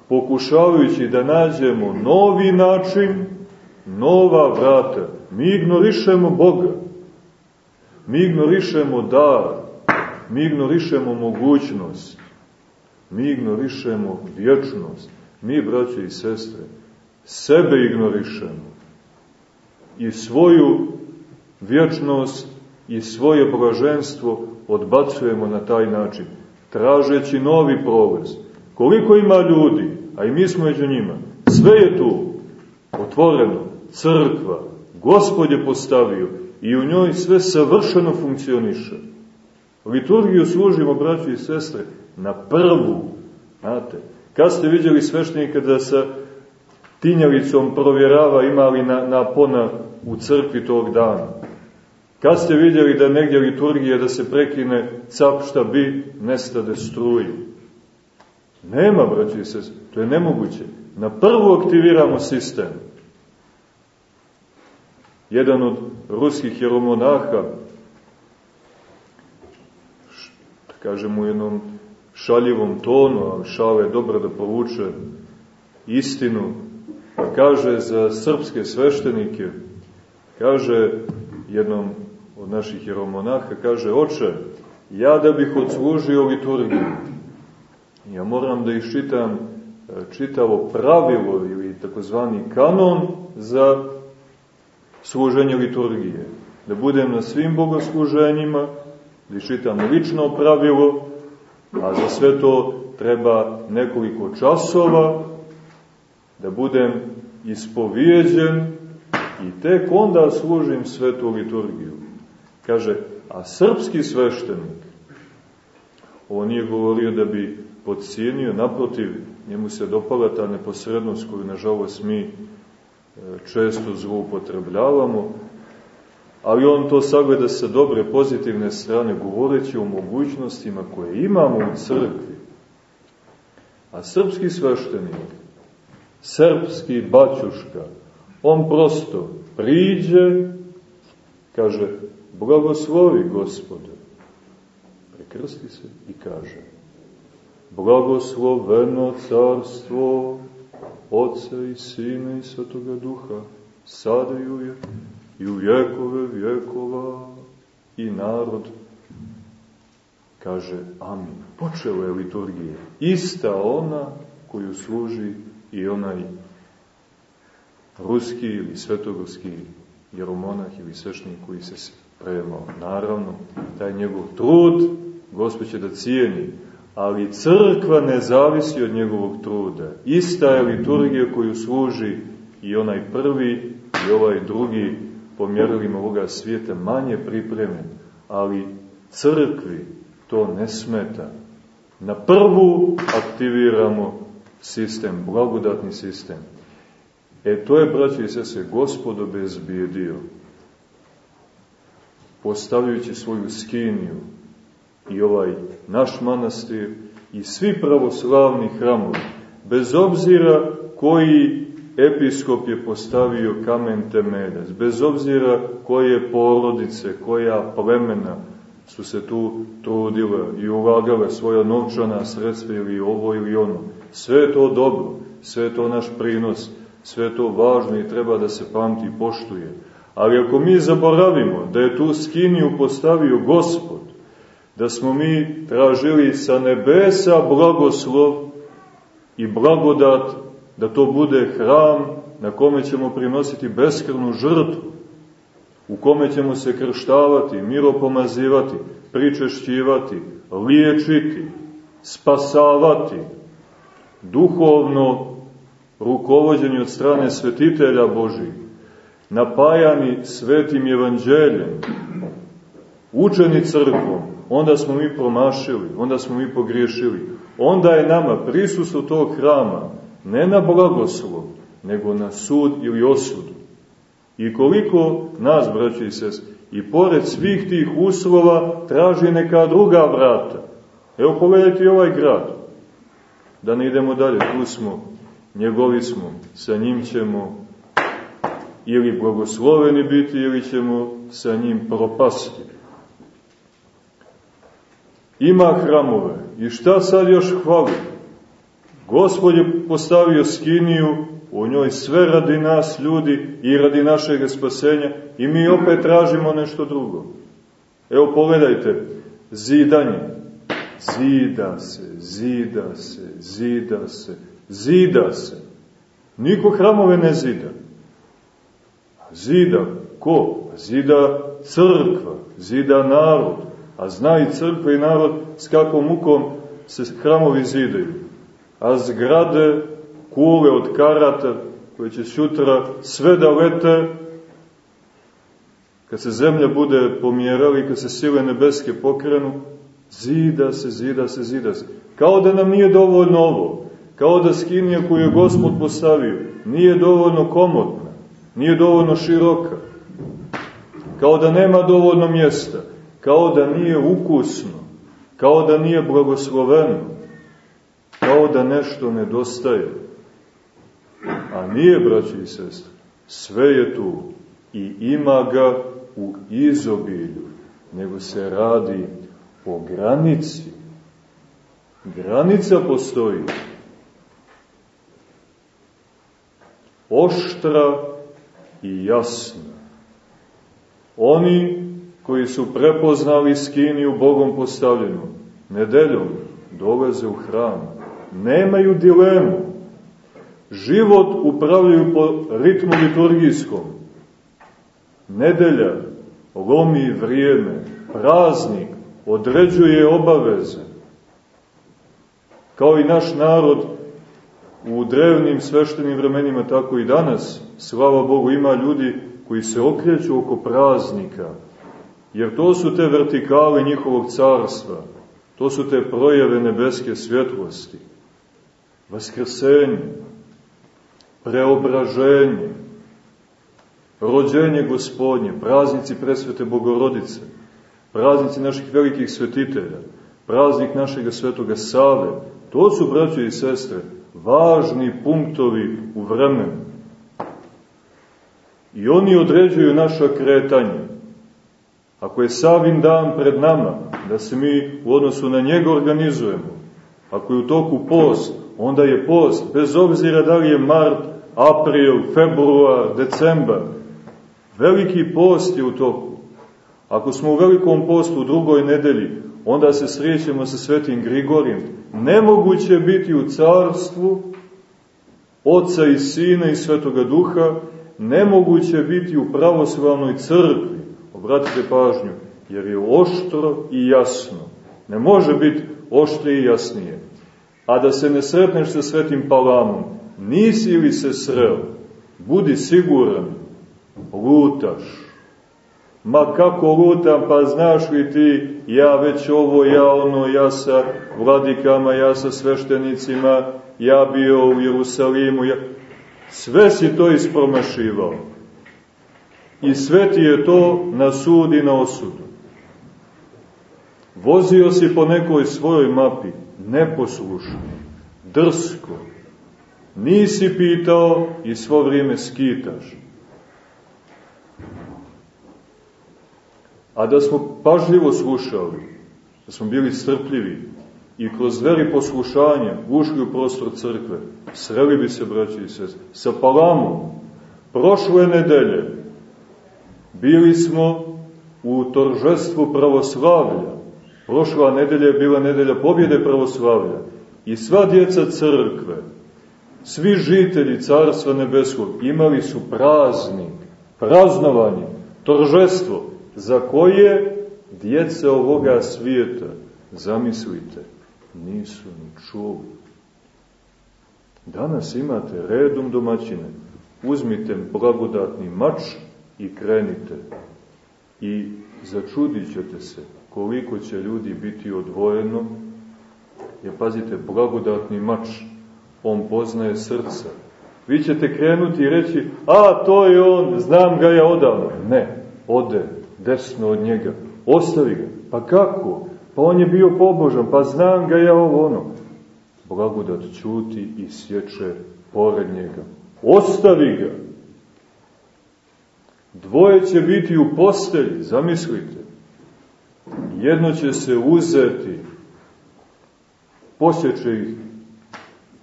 pokušavajući da nađemo novi način, nova vrata, mi ignorišemo Boga, mi ignorišemo dar, mi ignorišemo mogućnost, mi ignorišemo vječnost, mi, braće i sestre, sebe ignorišemo. I svoju vječnost i svoje blaženstvo odbacujemo na taj način, tražeći novi prolaz. Koliko ima ljudi, a i mi smo među njima, sve je tu, otvoreno, crkva, Gospod je postavio i u njoj sve savršeno funkcioniše. Liturgiju služimo, braći i sestre, na prvu, znate, kad ste vidjeli sveštenika da sa tinjalicom provjerava imali na, na pona u crkvi tog dana. Kad ste vidjeli da negdje liturgija da se prekine cap šta bi, nestade struji. Nema, braći se, to je nemoguće. Na prvu aktiviramo sistem. Jedan od ruskih jeromonaha, da kažem u jednom šaljivom tonu, a šale je dobro da povuče istinu, pa kaže za srpske sveštenike, kaže jednom od naših jeromonaha, kaže, oče, ja da bih odslužio liturgiju, ja moram da iščitam čitavo pravilo ili takozvani kanon za služenje liturgije. Da budem na svim bogosluženjima, da čitam lično pravilo, a za sve to treba nekoliko časova, da budem ispovijeđen i tek onda služim svetu liturgiju. Kaže, a srpski sveštenik, ovo nije govorio da bi podcijenio, naprotiv, njemu se dopala ta neposrednost koju, nažalost, mi e, često zloupotrebljavamo, ali on to sagleda sa dobre, pozitivne strane, govoreći o mogućnostima koje imamo u crkvi. A srpski sveštenik, srpski baćuška, on prosto priđe, kaže, blagoslovi gospode, prekrsti se i kaže, blagosloveno carstvo Otca i Sina i Svetoga Duha, sada i uvijek i u vjekove vjekova i narod kaže amin. Počela je liturgija. Ista ona koju služi i onaj ruski ili svetogorski jeromonah ili svešnik koji se spremao. Naravno, taj njegov trud Gospod će da cijeni, ali crkva ne zavisi od njegovog truda. Ista je liturgija koju služi i onaj prvi i ovaj drugi po mjerilima ovoga svijeta manje pripremljen, ali crkvi to ne smeta. Na prvu aktiviramo sistem, blagodatni sistem. E to je, braći i sese, gospod obezbijedio, postavljajući svoju skiniju i ovaj naš manastir i svi pravoslavni hramovi, bez obzira koji episkop je postavio kamen temeljac, bez obzira koje porodice, koja plemena su se tu trudile i ulagale svoja novčana sredstva ili ovo ili ono. Sve to dobro, sve to naš prinos, sve to važno i treba da se pamti i poštuje. Ali ako mi zaboravimo da je tu skiniju postavio Gospod, da smo mi tražili sa nebesa blagoslov i blagodat da to bude hram na kome ćemo prinositi beskrnu žrtvu, u kome ćemo se krštavati, miropomazivati, pričešćivati, liječiti, spasavati, duhovno rukovođeni od strane svetitelja Božih, napajani svetim evanđeljem, učeni crkvom, onda smo mi promašili, onda smo mi pogriješili. Onda je nama prisustvo tog hrama ne na blagoslov, nego na sud ili osudu. I koliko nas, braći i sest, i pored svih tih uslova traži neka druga vrata. Evo pogledajte ovaj grad. Da ne idemo dalje, tu smo, njegovi smo, sa njim ćemo ili blagosloveni biti, ili ćemo sa njim propasti. Ima hramove. I šta sad još hvali? Gospod je postavio skiniju, u njoj sve radi nas ljudi i radi našeg spasenja i mi opet tražimo nešto drugo. Evo pogledajte, zidanje. Zida se, zida se, zida se, zida se. Niko hramove ne zida. Zida ko? Zida crkva, zida narod. A zna i crkva i narod s kakvom mukom se hramovi zidaju a zgrade, kule od karata, koje će sutra sve da lete, kad se zemlja bude pomjerala i kad se sile nebeske pokrenu, zida se, zida se, zida se. Kao da nam nije dovoljno ovo, kao da skinija koju je Gospod postavio nije dovoljno komodna, nije dovoljno široka, kao da nema dovoljno mjesta, kao da nije ukusno, kao da nije blagosloveno, kao da nešto nedostaje. A nije, braći i sestre, sve je tu i ima ga u izobilju, nego se radi o granici. Granica postoji. Oštra i jasna. Oni koji su prepoznali skiniju Bogom postavljenu, nedeljom dolaze u hram nemaju dilemu, Život upravljaju po ritmu liturgijskom. Nedelja lomi vrijeme, praznik određuje obaveze. Kao i naš narod u drevnim sveštenim vremenima, tako i danas, slava Bogu, ima ljudi koji se okreću oko praznika, jer to su te vertikale njihovog carstva, to su te projeve nebeske svjetlosti, vaskrsenje, preobraženje, rođenje gospodnje, praznici presvete Bogorodice, praznici naših velikih svetitelja, praznik našeg svetoga Save, to su, braće i sestre, važni punktovi u vremenu. I oni određuju naša kretanja. Ako je Savin dan pred nama, da se mi u odnosu na njega organizujemo, ako je u toku post, onda je post, bez obzira da li je mart, april, februar, decembar, veliki post je u toku. Ako smo u velikom postu u drugoj nedelji, onda se srećemo sa svetim Grigorijem. Nemoguće biti u carstvu Oca i Sina i Svetoga Duha, nemoguće biti u pravoslavnoj crkvi. Obratite pažnju, jer je oštro i jasno. Ne može biti oštrije i jasnije. A da se ne sretneš sa svetim palamom, nisi li se sreo, budi siguran, lutaš Ma kako lutam, pa znaš li ti, ja već ovo, ja ono, ja sa vladikama, ja sa sveštenicima, ja bio u Jerusalimu, ja... sve si to ispromašivao. I sve ti je to na sud i na osudu. Vozio si po nekoj svojoj mapi, neposlušno, drsko. Nisi pitao i svo vrijeme skitaš. a da smo pažljivo slušali, da smo bili strpljivi i kroz veri poslušanja ušli u prostor crkve, sreli bi se, braći i sest, sa palamom. Prošle nedelje bili smo u toržestvu pravoslavlja. Prošla nedelja je bila nedelja pobjede pravoslavlja. I sva djeca crkve, svi žitelji Carstva Nebeskog imali su praznik, praznovanje, toržestvo, za koje djeca ovoga svijeta, zamislite, nisu ni čuli. Danas imate redom domaćine, uzmite blagodatni mač i krenite. I začudit ćete se koliko će ljudi biti odvojeno, jer pazite, blagodatni mač, on poznaje srca. Vi ćete krenuti i reći, a to je on, znam ga ja odavno. Ne, ode desno od njega. Ostavi ga. Pa kako? Pa on je bio pobožan, pa znam ga ja ovo ono. Blagodat čuti i sječe pored njega. Ostavi ga. Dvoje će biti u postelji, zamislite. Jedno će se uzeti, posjeće ih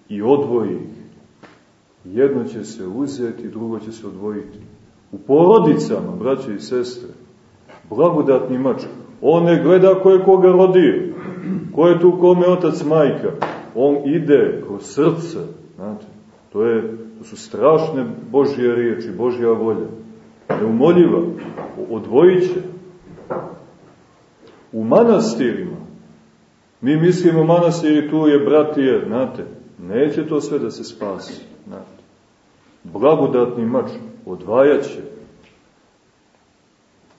i odvoji ih. Jedno će se uzeti, drugo će se odvojiti. U porodicama, braće i sestre, blagodatni mač. On ne gleda ko je koga rodio, ko je tu kome otac majka. On ide kroz srce, znate. To, je, to su strašne Božje riječi, Božja volja. Neumoljiva, odvojit će. U manastirima, mi mislimo manastiri tu je bratije, znate, neće to sve da se spasi, znate. Blagodatni mač odvajat će,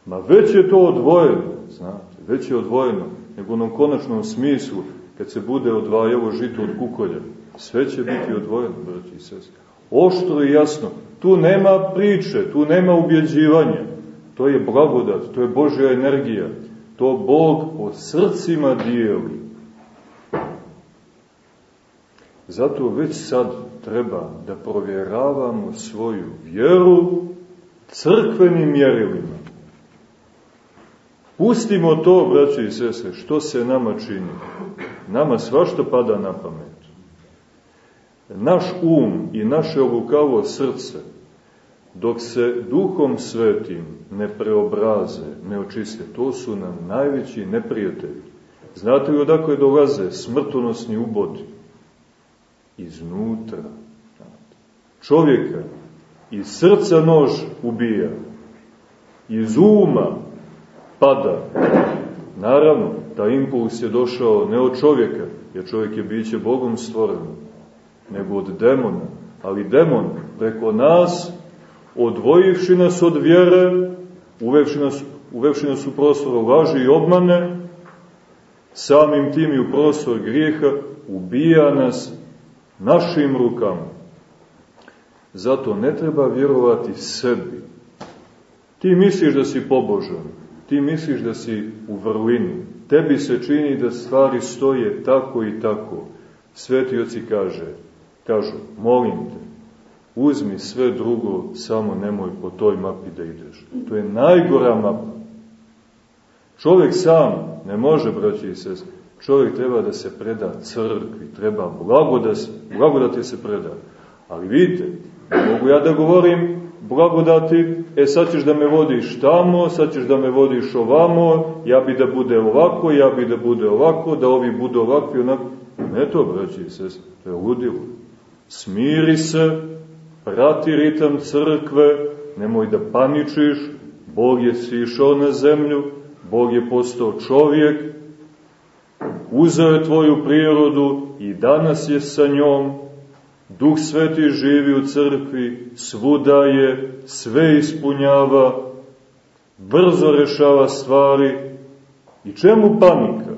Ma već je to odvojeno, znate, već je odvojeno, nego u onom konačnom smislu, kad se bude odvajalo žito od kukolja, sve će biti odvojeno, braći i sestri. Oštro i jasno, tu nema priče, tu nema ubjeđivanja, to je blagodat, to je Božja energija, to Bog po srcima dijeli. Zato već sad treba da provjeravamo svoju vjeru crkvenim mjerilima. Pustimo to, braće i sese, što se nama čini. Nama svašto pada na pamet. Naš um i naše obukavo srce, dok se duhom svetim ne preobraze, ne očiste, to su nam najveći neprijatelji. Znate li odakle dolaze smrtonosni ubodi? Iznutra. čovjeka iz srca nož ubija, iz uma pada. Naravno, taj impuls je došao ne od čovjeka, jer čovjek je biće Bogom stvoreno, nego od demona. Ali demon preko nas, odvojivši nas od vjere, uvevši nas, uvevši nas u prostor laži i obmane, samim tim i u prostor grijeha, ubija nas našim rukama. Zato ne treba vjerovati sebi. Ti misliš da si pobožan, ti misliš da si u vrlini, tebi se čini da stvari stoje tako i tako. Sveti oci kaže, kažu, molim te, uzmi sve drugo, samo nemoj po toj mapi da ideš. To je najgora mapa. Čovjek sam ne može, braći i sestri, čovjek treba da se preda crkvi, treba blagodat, blagodati se preda. Ali vidite, mogu ja da govorim blagodati, e sad ćeš da me vodiš tamo, sad ćeš da me vodiš ovamo, ja bi da bude ovako, ja bi da bude ovako, da ovi budu ovakvi, onako. Ne to, braći i sestri, to je ludilo. Smiri se, prati ritam crkve, nemoj da paničiš, Bog je sišao na zemlju, Bog je postao čovjek, uzeo je tvoju prirodu i danas je sa njom, Duh Sveti živi u crkvi, svuda je, sve ispunjava, brzo rešava stvari. I čemu panika?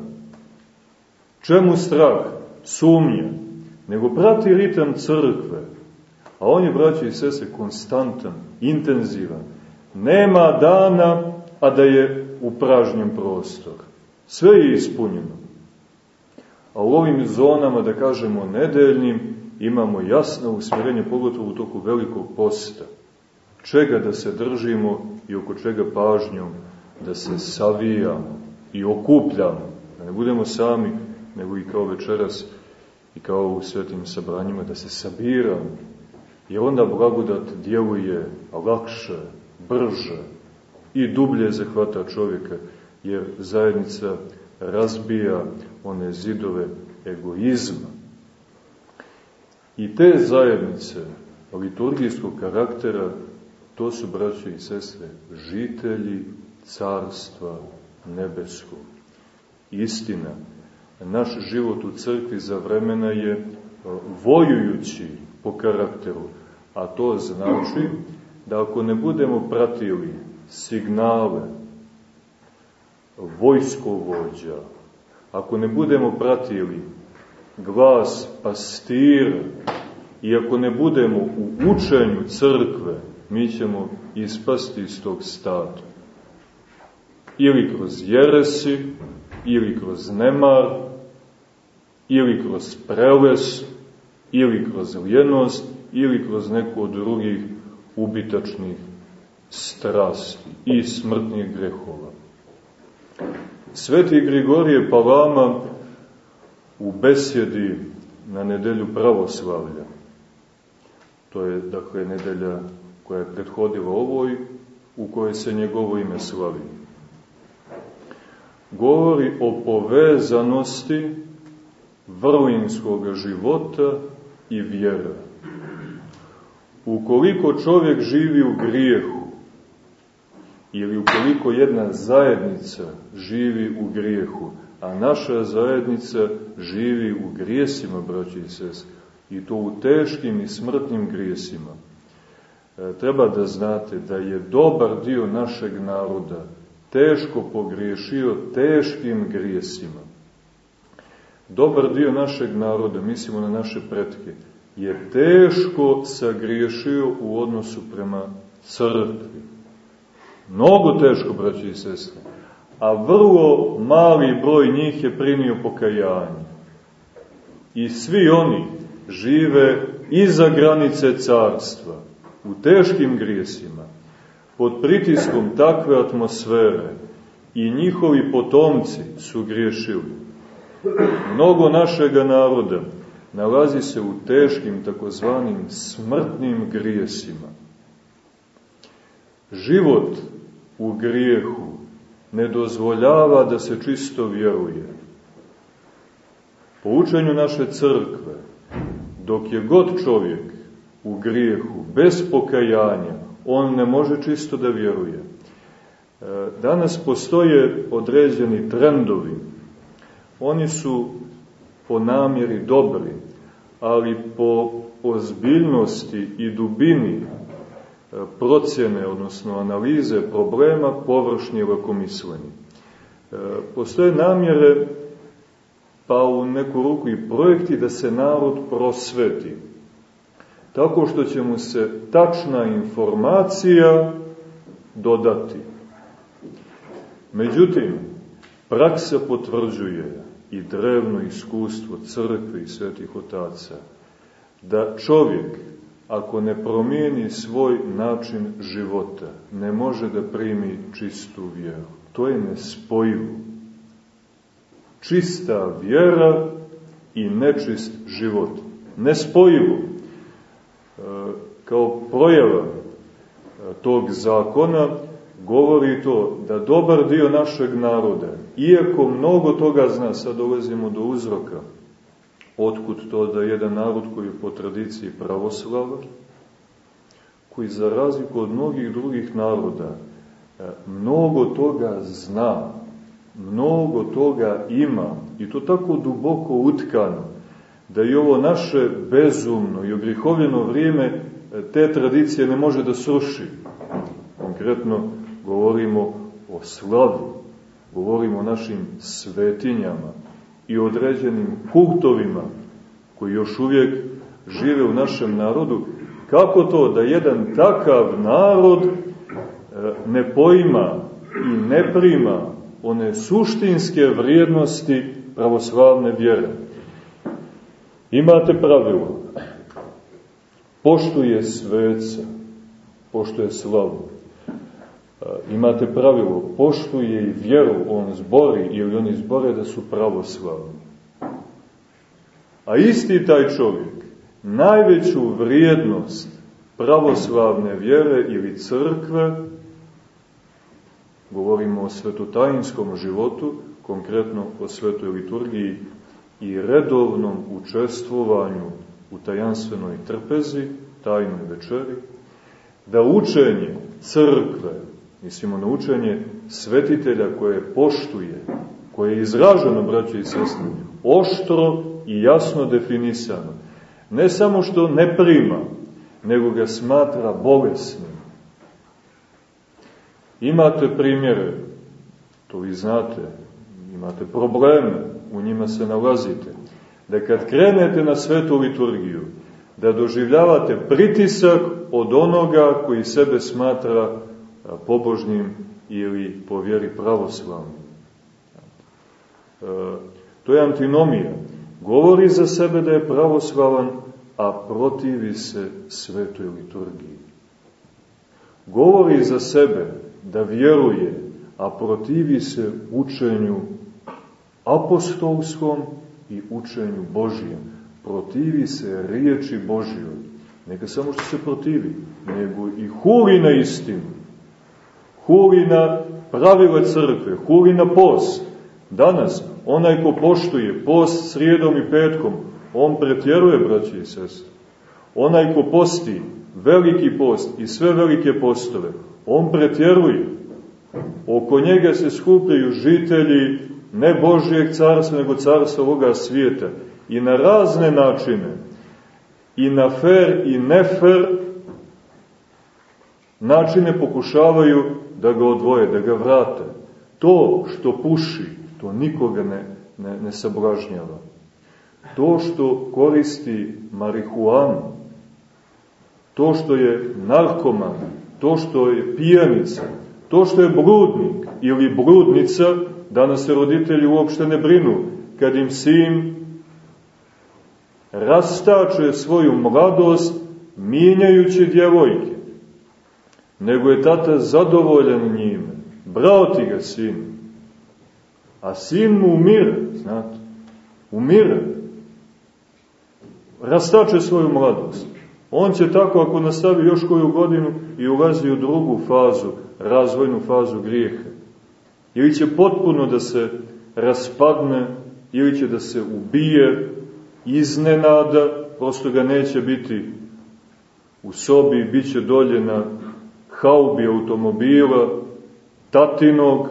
Čemu strah? Sumnja? Nego prati ritam crkve. A on je, braći i sese, konstantan, intenzivan. Nema dana, a da je upražnjen prostor. Sve je ispunjeno. A u ovim zonama, da kažemo, nedeljnim, imamo jasno usmjerenje, pogotovo u toku velikog posta. Čega da se držimo i oko čega pažnjom da se savijamo i okupljamo. Da ne budemo sami, nego i kao večeras i kao u svetim sabranjima, da se sabiramo. Jer onda blagodat djeluje lakše, brže, i dublje zahvata čovjeka, jer zajednica razbija one zidove egoizma. I te zajednice liturgijskog karaktera, to su, braće i sestre, žitelji carstva nebeskog. Istina, naš život u crkvi za vremena je vojujući po karakteru, a to znači da ako ne budemo pratili signale vojskovođa, ako ne budemo pratili glas pastira i ako ne budemo u učenju crkve, mi ćemo ispasti iz tog stata. Ili kroz jeresi, ili kroz nemar, ili kroz preles, ili kroz ljenost, ili kroz neku od drugih ubitačnih strasti i smrtnih grehova. Sveti Grigorije Palama u besjedi na nedelju pravoslavlja, to je dakle nedelja koja je prethodila ovoj, u kojoj se njegovo ime slavi, govori o povezanosti vrlinskog života i vjera. Ukoliko čovjek živi u grijehu, ili ukoliko jedna zajednica živi u grijehu, a naša zajednica živi u grijesima, braći i sest, i to u teškim i smrtnim grijesima, e, treba da znate da je dobar dio našeg naroda teško pogriješio teškim grijesima. Dobar dio našeg naroda, mislimo na naše pretke, je teško sagriješio u odnosu prema crkvi Mnogo teško, braći i sestre. A vrlo mali broj njih je primio pokajanje. I svi oni žive iza granice carstva, u teškim grijesima, pod pritiskom takve atmosfere i njihovi potomci su griješili. Mnogo našega naroda nalazi se u teškim takozvanim smrtnim grijesima. Život u grijehu ne dozvoljava da se čisto vjeruje. Po učenju naše crkve, dok je god čovjek u grijehu, bez pokajanja, on ne može čisto da vjeruje. E, danas postoje određeni trendovi. Oni su po namjeri dobri, ali po ozbiljnosti i dubini e, procjene, odnosno analize problema, površnji lakomisleni. E, postoje namjere, pa u neku ruku i projekti da se narod prosveti. Tako što će mu se tačna informacija dodati. Međutim, praksa potvrđuje i drevno iskustvo crkve i svetih otaca, da čovjek, ako ne promijeni svoj način života, ne može da primi čistu vjeru. To je nespojivo. Čista vjera i nečist život. Nespojivo. E, kao projava tog zakona govori to da dobar dio našeg naroda, iako mnogo toga zna, sad dolazimo do uzroka, otkud to da jedan narod koji je po tradiciji pravoslava, koji za razliku od mnogih drugih naroda e, mnogo toga zna, mnogo toga ima i to tako duboko utkano da i ovo naše bezumno i ogrihovljeno vrijeme e, te tradicije ne može da sruši. Konkretno govorimo o slavi, govorimo o našim svetinjama i određenim kultovima koji još uvijek žive u našem narodu, kako to da jedan takav narod e, ne poima i ne prima one suštinske vrijednosti pravoslavne vjere. Imate pravilo, poštuje sveca, poštuje slavu, imate pravilo, poštuje i vjeru on zbori ili oni zbore da su pravoslavni. A isti taj čovjek najveću vrijednost pravoslavne vjere ili crkve, govorimo o svetotajinskom životu, konkretno o svetoj liturgiji i redovnom učestvovanju u tajanstvenoj trpezi, tajnoj večeri, da učenje crkve Mislimo na učenje svetitelja koje poštuje, koje je izraženo, braće i sestri, oštro i jasno definisano. Ne samo što ne prima, nego ga smatra bolesnim. Imate primjere, to vi znate, imate probleme, u njima se nalazite, da kad krenete na svetu liturgiju, da doživljavate pritisak od onoga koji sebe smatra pobožnim ili po vjeri pravoslavnim. E, to je antinomija. Govori za sebe da je pravoslavan, a protivi se svetoj liturgiji. Govori za sebe da vjeruje, a protivi se učenju apostolskom i učenju Božijem. Protivi se riječi Božijoj. Neka samo što se protivi, nego i huli na istinu huli na pravila crkve, huli na post. Danas, onaj ko poštuje post srijedom i petkom, on pretjeruje, braći i sestri. Onaj ko posti veliki post i sve velike postove, on pretjeruje. Oko njega se skupljaju žitelji ne Božijeg carstva, nego carstva ovoga svijeta. I na razne načine, i na fer i nefer, načine pokušavaju da ga odvoje, da ga vrate. To što puši, to nikoga ne, ne, ne sablažnjava. To što koristi marihuanu, to što je narkoman, to što je pijanica, to što je bludnik ili bludnica, danas se roditelji uopšte ne brinu, kad im sin rastače svoju mladost mijenjajući djevojke nego je tata zadovoljan njime. Brao ti ga sin. A sin mu umire, znate. Umire. Rastače svoju mladost. On će tako, ako nastavi još koju godinu, i ulazi u drugu fazu, razvojnu fazu grijeha. Ili će potpuno da se raspadne, ili će da se ubije, iznenada, prosto ga neće biti u sobi, bit će dolje na haubi automobila, tatinog,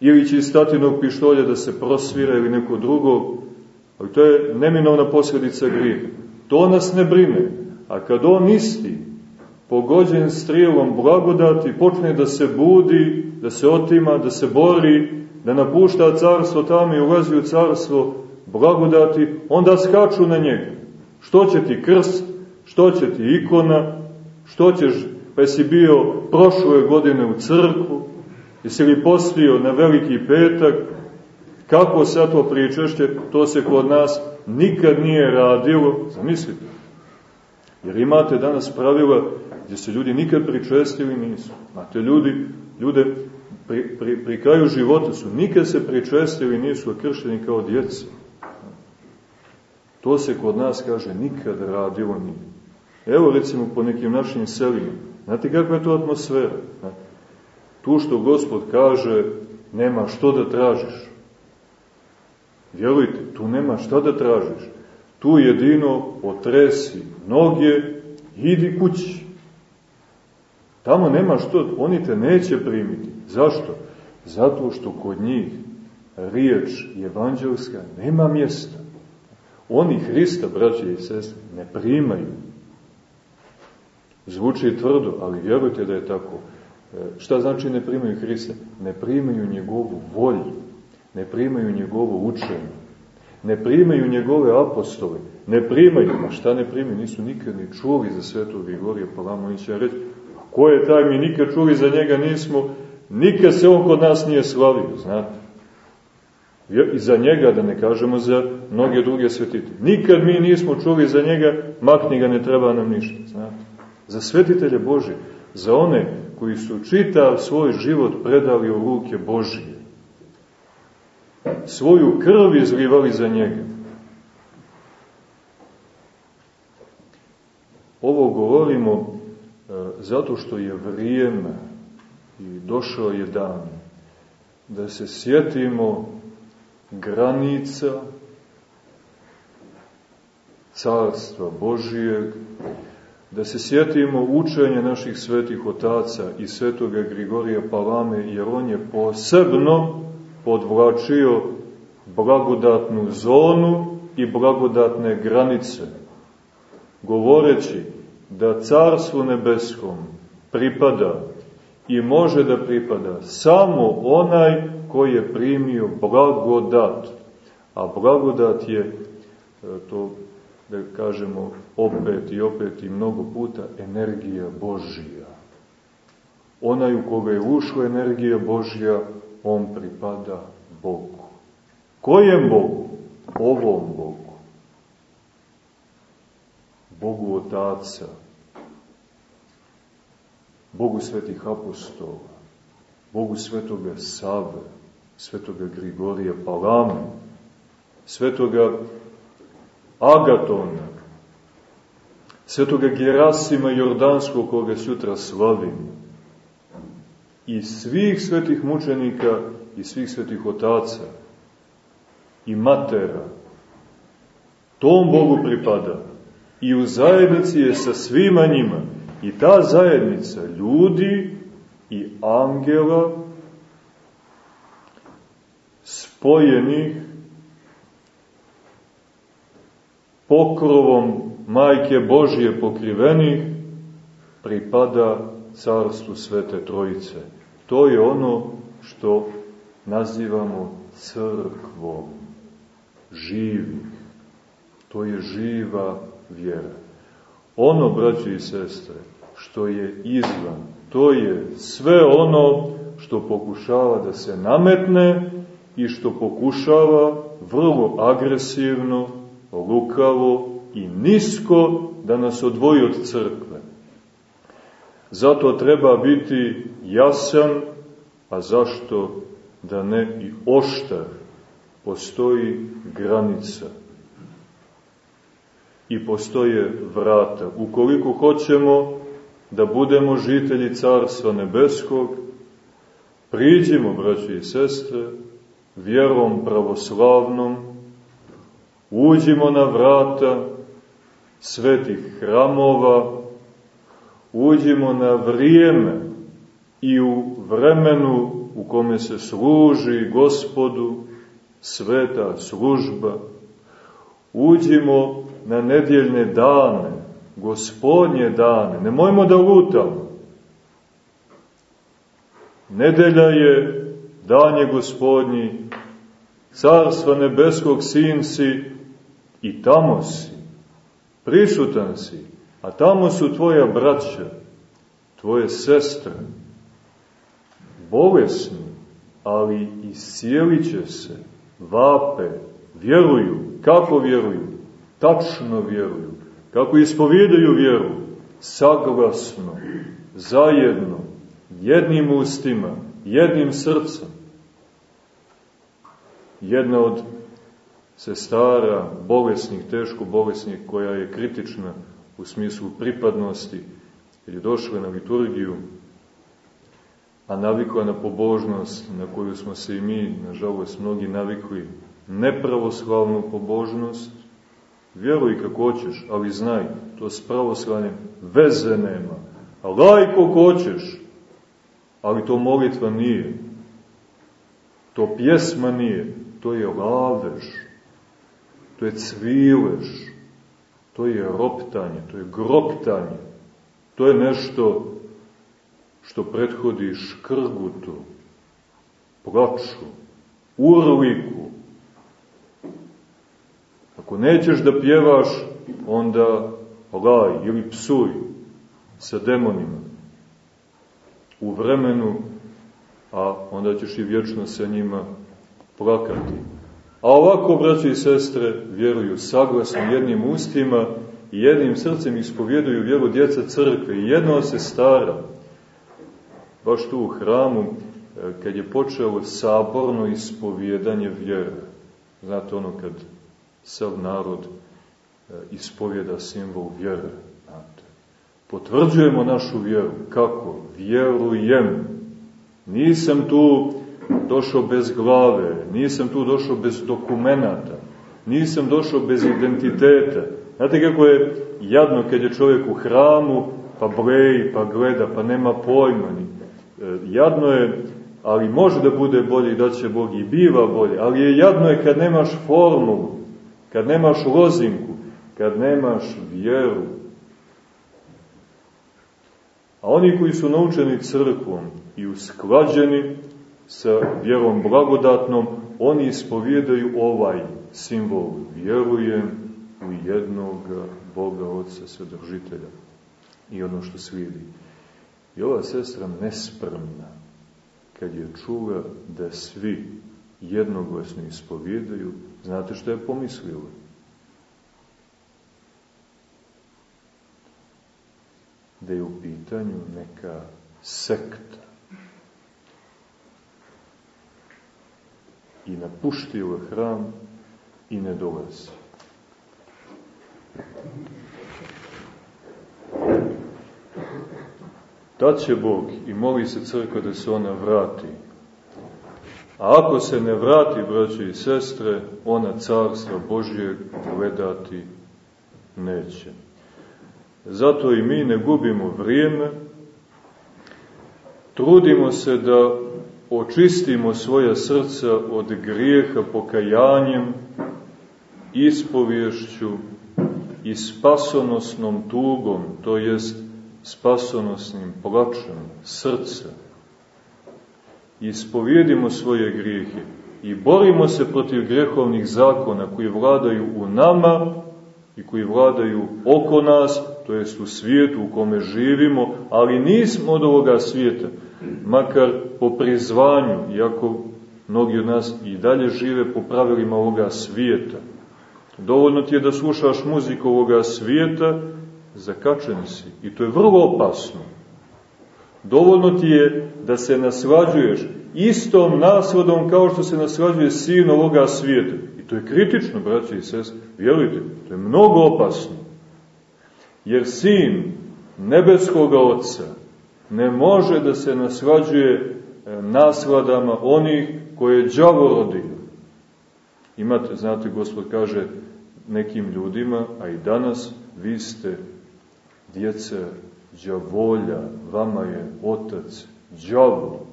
ili će iz tatinog pištolja da se prosvira ili neko drugog, ali to je neminovna posledica grijeha. To nas ne brine. A kad on isti, pogođen strijelom blagodati, počne da se budi, da se otima, da se bori, da napušta carstvo tamo i ulazi u carstvo blagodati, onda skaču na njega. Što će ti krst, što će ti ikona, što ćeš, pa si bio prošle godine u crkvu, jesi li postio na veliki petak, kako se to pričešće, to se kod nas nikad nije radilo, zamislite. Jer imate danas pravila gdje se ljudi nikad pričestili nisu. Imate ljudi, ljude pri, pri, pri kraju života su nikad se pričestili nisu, a kršteni kao djeci. To se kod nas, kaže, nikad radilo nije. Evo recimo po nekim našim selima. Znate kakva je to atmosfera? Tu što Gospod kaže, nema što da tražiš. Vjerujte, tu nema šta da tražiš. Tu jedino otresi noge, idi kući. Tamo nema što, oni te neće primiti. Zašto? Zato što kod njih riječ evanđelska nema mjesta. Oni Hrista, braće i sestre, ne primaju. Zvuči tvrdo, ali vjerujte da je tako. E, šta znači ne primaju Hrista? Ne primaju njegovu volju, ne primaju njegovo učenje, ne primaju njegove apostole, ne primaju, a šta ne primaju, nisu nikad ni čuli za svetog Grigorija Palamovića, reći, a ko je taj, mi nikad čuli za njega nismo, nikad se on kod nas nije slavio, znate. I za njega, da ne kažemo za mnoge druge svetite. Nikad mi nismo čuli za njega, makni ga, ne treba nam ništa, znate. Za svetitelje Bože, za one koji su čitav svoj život predali u ruke Božije, svoju krv izlivali za njega. Ovo govorimo e, zato što je vrijeme i došao je dan da se sjetimo granica Carstva Božijeg, da se sjetimo učenja naših svetih otaca i svetoga Grigorija Palame, jer on je posebno podvlačio blagodatnu zonu i blagodatne granice, govoreći da Carstvu nebeskom pripada i može da pripada samo onaj koji je primio blagodat. A blagodat je, e, to da kažemo opet i opet i mnogo puta, energija Božija. Onaj u koga je ušla energija Božja, on pripada Bogu. Kojem Bogu? Ovom Bogu. Bogu Otaca, Bogu svetih apostola, Bogu svetoga Save, svetoga Grigorija Palama, svetoga Agatona, svetoga Gerasima Jordanskog, koga sutra slavimo, i svih svetih mučenika i svih svetih otaca i matera. Tom Bogu pripada i u zajednici je sa svima njima. I ta zajednica ljudi i angela spojenih pokrovom Majke Božije pokrivenih pripada carstvu Svete Trojice. To je ono što nazivamo crkvom živih. To je živa vjera. Ono, braći i sestre, što je izvan, to je sve ono što pokušava da se nametne i što pokušava vrlo agresivno, lukavo i nisko da nas odvoji od crkve. Zato treba biti jasan, a zašto da ne i oštar, postoji granica i postoje vrata. Ukoliko hoćemo da budemo žitelji Carstva Nebeskog, priđimo, braći i sestre, vjerom pravoslavnom, uđimo na vrata svetih hramova, uđimo na vrijeme i u vremenu u kome se služi gospodu sveta služba, uđimo na nedjeljne dane, gospodnje dane, nemojmo da lutamo. Nedelja je danje gospodnji, carstva nebeskog sin si i tamo si, prisutan si, a tamo su tvoja braća, tvoje sestre, bolesni, ali iscijelit će se, vape, vjeruju. Kako vjeruju? Tačno vjeruju. Kako ispovjedaju vjeru? Saglasno, zajedno, jednim ustima, jednim srcem. Jedna od sestara, bolesnih, teško bolesnih, koja je kritična u smislu pripadnosti, kad je došla na liturgiju, a navikla na pobožnost na koju smo se i mi, nažalost, mnogi navikli, nepravoslavnu pobožnost, vjeruj kako hoćeš, ali znaj, to s pravoslavljem veze nema. A lajko hoćeš, ali to molitva nije. To pjesma nije, to je lavež, to je cvilež, to je roptanje, to je groptanje, to je nešto što prethodi škrgutu, plaču, urliku. Ako nećeš da pjevaš, onda laj ili psuj sa demonima u vremenu, a onda ćeš i vječno sa njima plakati. A ovako, braći i sestre, vjeruju saglasno jednim ustima i jednim srcem ispovjeduju vjeru djeca crkve i jedno se stara, baš tu u hramu, e, kad je počelo saborno ispovjedanje vjere. Znate ono kad sav narod e, ispovjeda simbol vjere. Znate. Potvrđujemo našu vjeru. Kako? Vjerujem. Nisam tu došao bez glave, nisam tu došao bez dokumenata, nisam došao bez identiteta. Znate kako je jadno kad je čovjek u hramu, pa bleji, pa gleda, pa nema pojma, ni E, jadno je, ali može da bude bolje i da će Bog i biva bolje, ali je jadno je kad nemaš formulu, kad nemaš lozinku, kad nemaš vjeru. A oni koji su naučeni crkvom i usklađeni sa vjerom blagodatnom, oni ispovjedaju ovaj simbol. Vjerujem u jednog Boga Otca Svedržitelja i ono što slijedi. I ova sestra nespremna, kad je čula da svi jednoglasno ispovjedaju, znate što je pomislila? Da je u pitanju neka sekta. I napuštila hram i ne dolazi. Tad će Bog i moli se crkva da se ona vrati. A ako se ne vrati, braće i sestre, ona carstva Božje gledati neće. Zato i mi ne gubimo vrijeme, trudimo se da očistimo svoja srca od grijeha pokajanjem, ispovješću i spasonosnom tugom, to jest spasonosnim plačem srca. Ispovjedimo svoje grijehe i borimo se protiv grehovnih zakona koji vladaju u nama i koji vladaju oko nas, to jest u svijetu u kome živimo, ali nismo od ovoga svijeta, makar po prizvanju, iako mnogi od nas i dalje žive po pravilima ovoga svijeta. Dovoljno ti je da slušaš muziku ovoga svijeta zakačen si. I to je vrlo opasno. Dovoljno ti je da se naslađuješ istom nasladom kao što se naslađuje sin ovoga svijeta. I to je kritično, braći i sest, vjerujte, to je mnogo opasno. Jer sin nebeskoga oca ne može da se naslađuje nasladama onih koje je džavo rodio. Imate, znate, gospod kaže nekim ljudima, a i danas, vi ste djece džavolja, vama je otac džavo.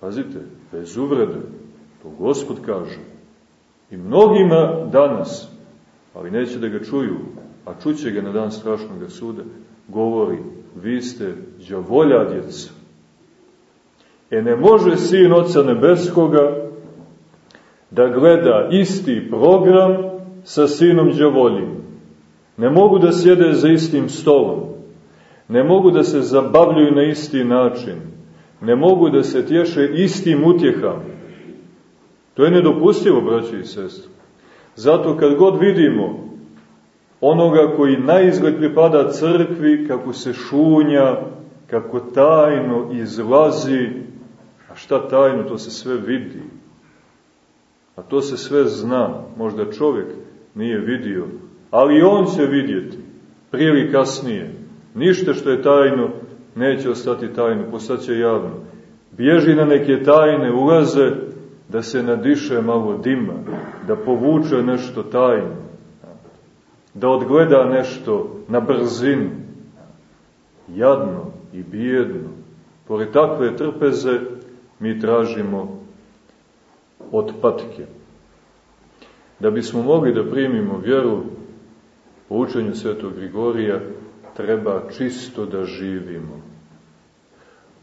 Pazite, bez uvrede, to Gospod kaže. I mnogima danas, ali neće da ga čuju, a čuće ga na dan strašnog suda, govori, vi ste džavolja djeca. E ne može sin Oca Nebeskoga da gleda isti program sa sinom džavoljim. Ne mogu da sjede za istim stolom. Ne mogu da se zabavljuju na isti način. Ne mogu da se tješe istim utjehama. To je nedopustivo, braći i sestri. Zato kad god vidimo onoga koji na izgled pripada crkvi, kako se šunja, kako tajno izlazi, a šta tajno, to se sve vidi. A to se sve zna, možda čovjek nije vidio, ali on će vidjeti, prije ili kasnije. Ništa što je tajno neće ostati tajno, postaće javno. Bježi na neke tajne, ulaze da se nadiše malo dima, da povuče nešto tajno, da odgleda nešto na brzinu. Jadno i bijedno. Pored takve trpeze mi tražimo otpatke. Da bismo mogli da primimo vjeru po učenju svetog Grigorija, treba čisto da živimo.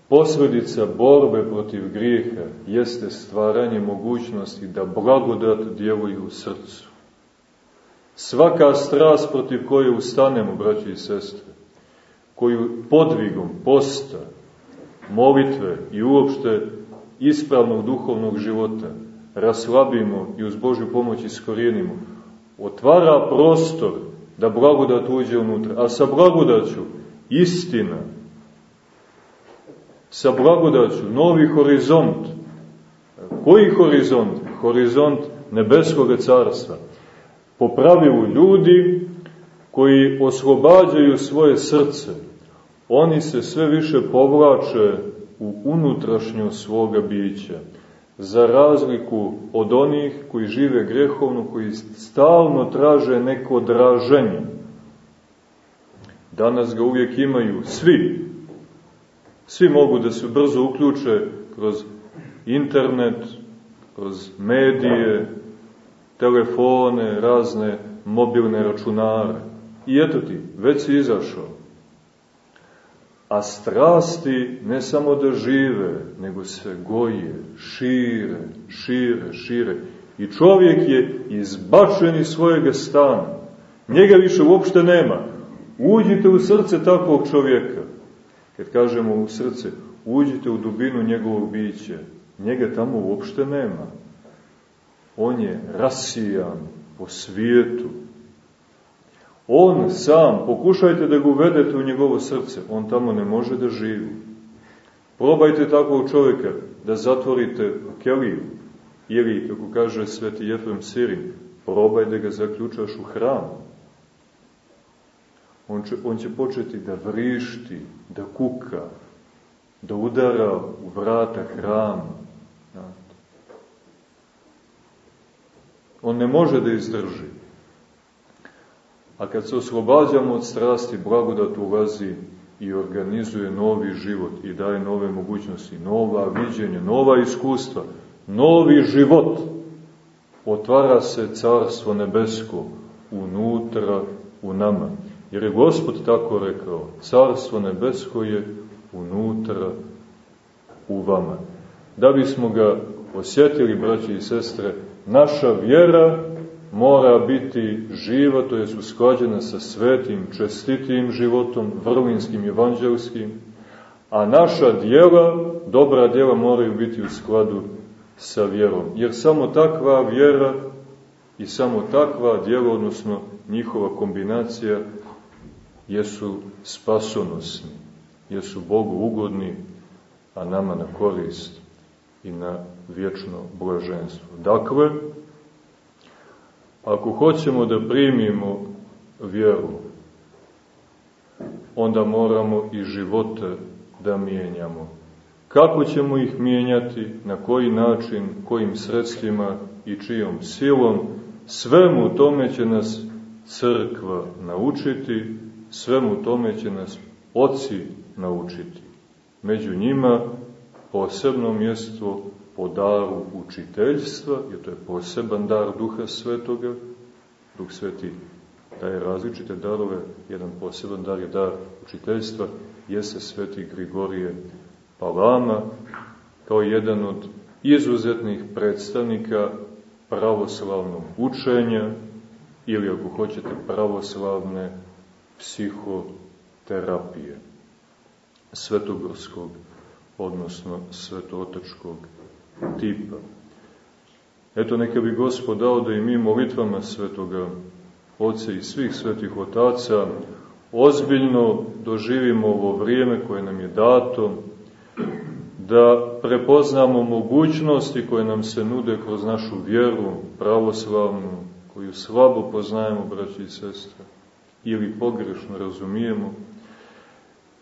Posledica borbe protiv grijeha jeste stvaranje mogućnosti da blagodat djeluje u srcu. Svaka strast protiv koje ustanemo, braći i sestre, koju podvigom posta, molitve i uopšte ispravnog duhovnog života raslabimo i uz Božju pomoć iskorijenimo, otvara prostor da blagodat uđe unutra. A sa blagodaću istina, sa blagodaću novi horizont. Koji horizont? Horizont nebeskog carstva. Po pravilu ljudi koji oslobađaju svoje srce, oni se sve više povlače u unutrašnju svoga bića za razliku od onih koji žive grehovno, koji stalno traže neko draženje. Danas ga uvijek imaju svi. Svi mogu da se brzo uključe kroz internet, kroz medije, telefone, razne mobilne računare. I eto ti, već si izašao a strasti ne samo da žive, nego se goje, šire, šire, šire. I čovjek je izbačen iz svojeg stana. Njega više uopšte nema. Uđite u srce takvog čovjeka. Kad kažemo u srce, uđite u dubinu njegovog bića. Njega tamo uopšte nema. On je rasijan po svijetu, On sam, pokušajte da ga uvedete u njegovo srce, on tamo ne može da živi. Probajte takvog čovjeka da zatvorite keliju, ili, kako kaže sveti Jefrem Sirin, probaj da ga zaključaš u hram. On će, on će početi da vrišti, da kuka, da udara u vrata hrama. On ne može da izdrži. A kad se oslobađamo od strasti, blagodat ulazi i organizuje novi život i daje nove mogućnosti, nova viđenja, nova iskustva, novi život. Otvara se carstvo nebesko unutra u nama. Jer je Gospod tako rekao, carstvo nebesko je unutra u vama. Da bismo ga osjetili, braći i sestre, naša vjera mora biti živa, to je usklađena sa svetim, čestitim životom, vrlinskim, evanđelskim, a naša dijela, dobra dijela moraju biti u skladu sa vjerom. Jer samo takva vjera i samo takva dijela, odnosno njihova kombinacija, jesu spasonosni, jesu Bogu ugodni, a nama na korist i na vječno blaženstvo. Dakle, Ako hoćemo da primimo vjeru, onda moramo i živote da mijenjamo. Kako ćemo ih mijenjati, na koji način, kojim sredstvima i čijom silom, svemu tome će nas crkva naučiti, svemu tome će nas oci naučiti. Među njima posebno mjesto po daru učiteljstva, jer to je poseban dar Duha Svetoga, Duh Sveti daje različite darove, jedan poseban dar je dar učiteljstva, jeste Sveti Grigorije Palama, kao jedan od izuzetnih predstavnika pravoslavnog učenja, ili ako hoćete pravoslavne psihoterapije svetogorskog, odnosno svetootačkog tipa. Eto, neka bi Gospod dao da i mi molitvama svetoga Oca i svih svetih otaca ozbiljno doživimo ovo vrijeme koje nam je dato, da prepoznamo mogućnosti koje nam se nude kroz našu vjeru pravoslavnu, koju slabo poznajemo, braći i sestre, ili pogrešno razumijemo,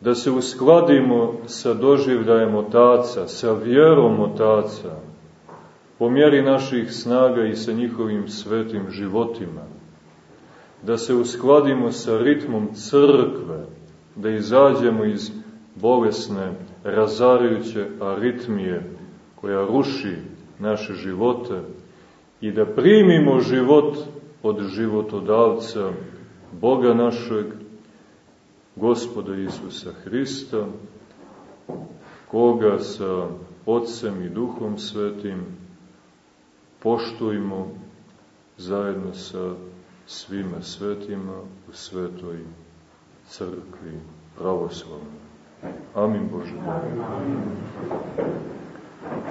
da se uskladimo sa doživljajem otaca, sa vjerom otaca, po mjeri naših snaga i sa njihovim svetim životima, da se uskladimo sa ritmom crkve, da izađemo iz bolesne, razarajuće aritmije koja ruši naše živote i da primimo život od životodavca, Boga našeg, gospoda Isusa Hrista, koga sa Otcem i Duhom Svetim poštujmo zajedno sa svima svetima u svetoj crkvi pravoslavnoj. Amin Bože. Amin.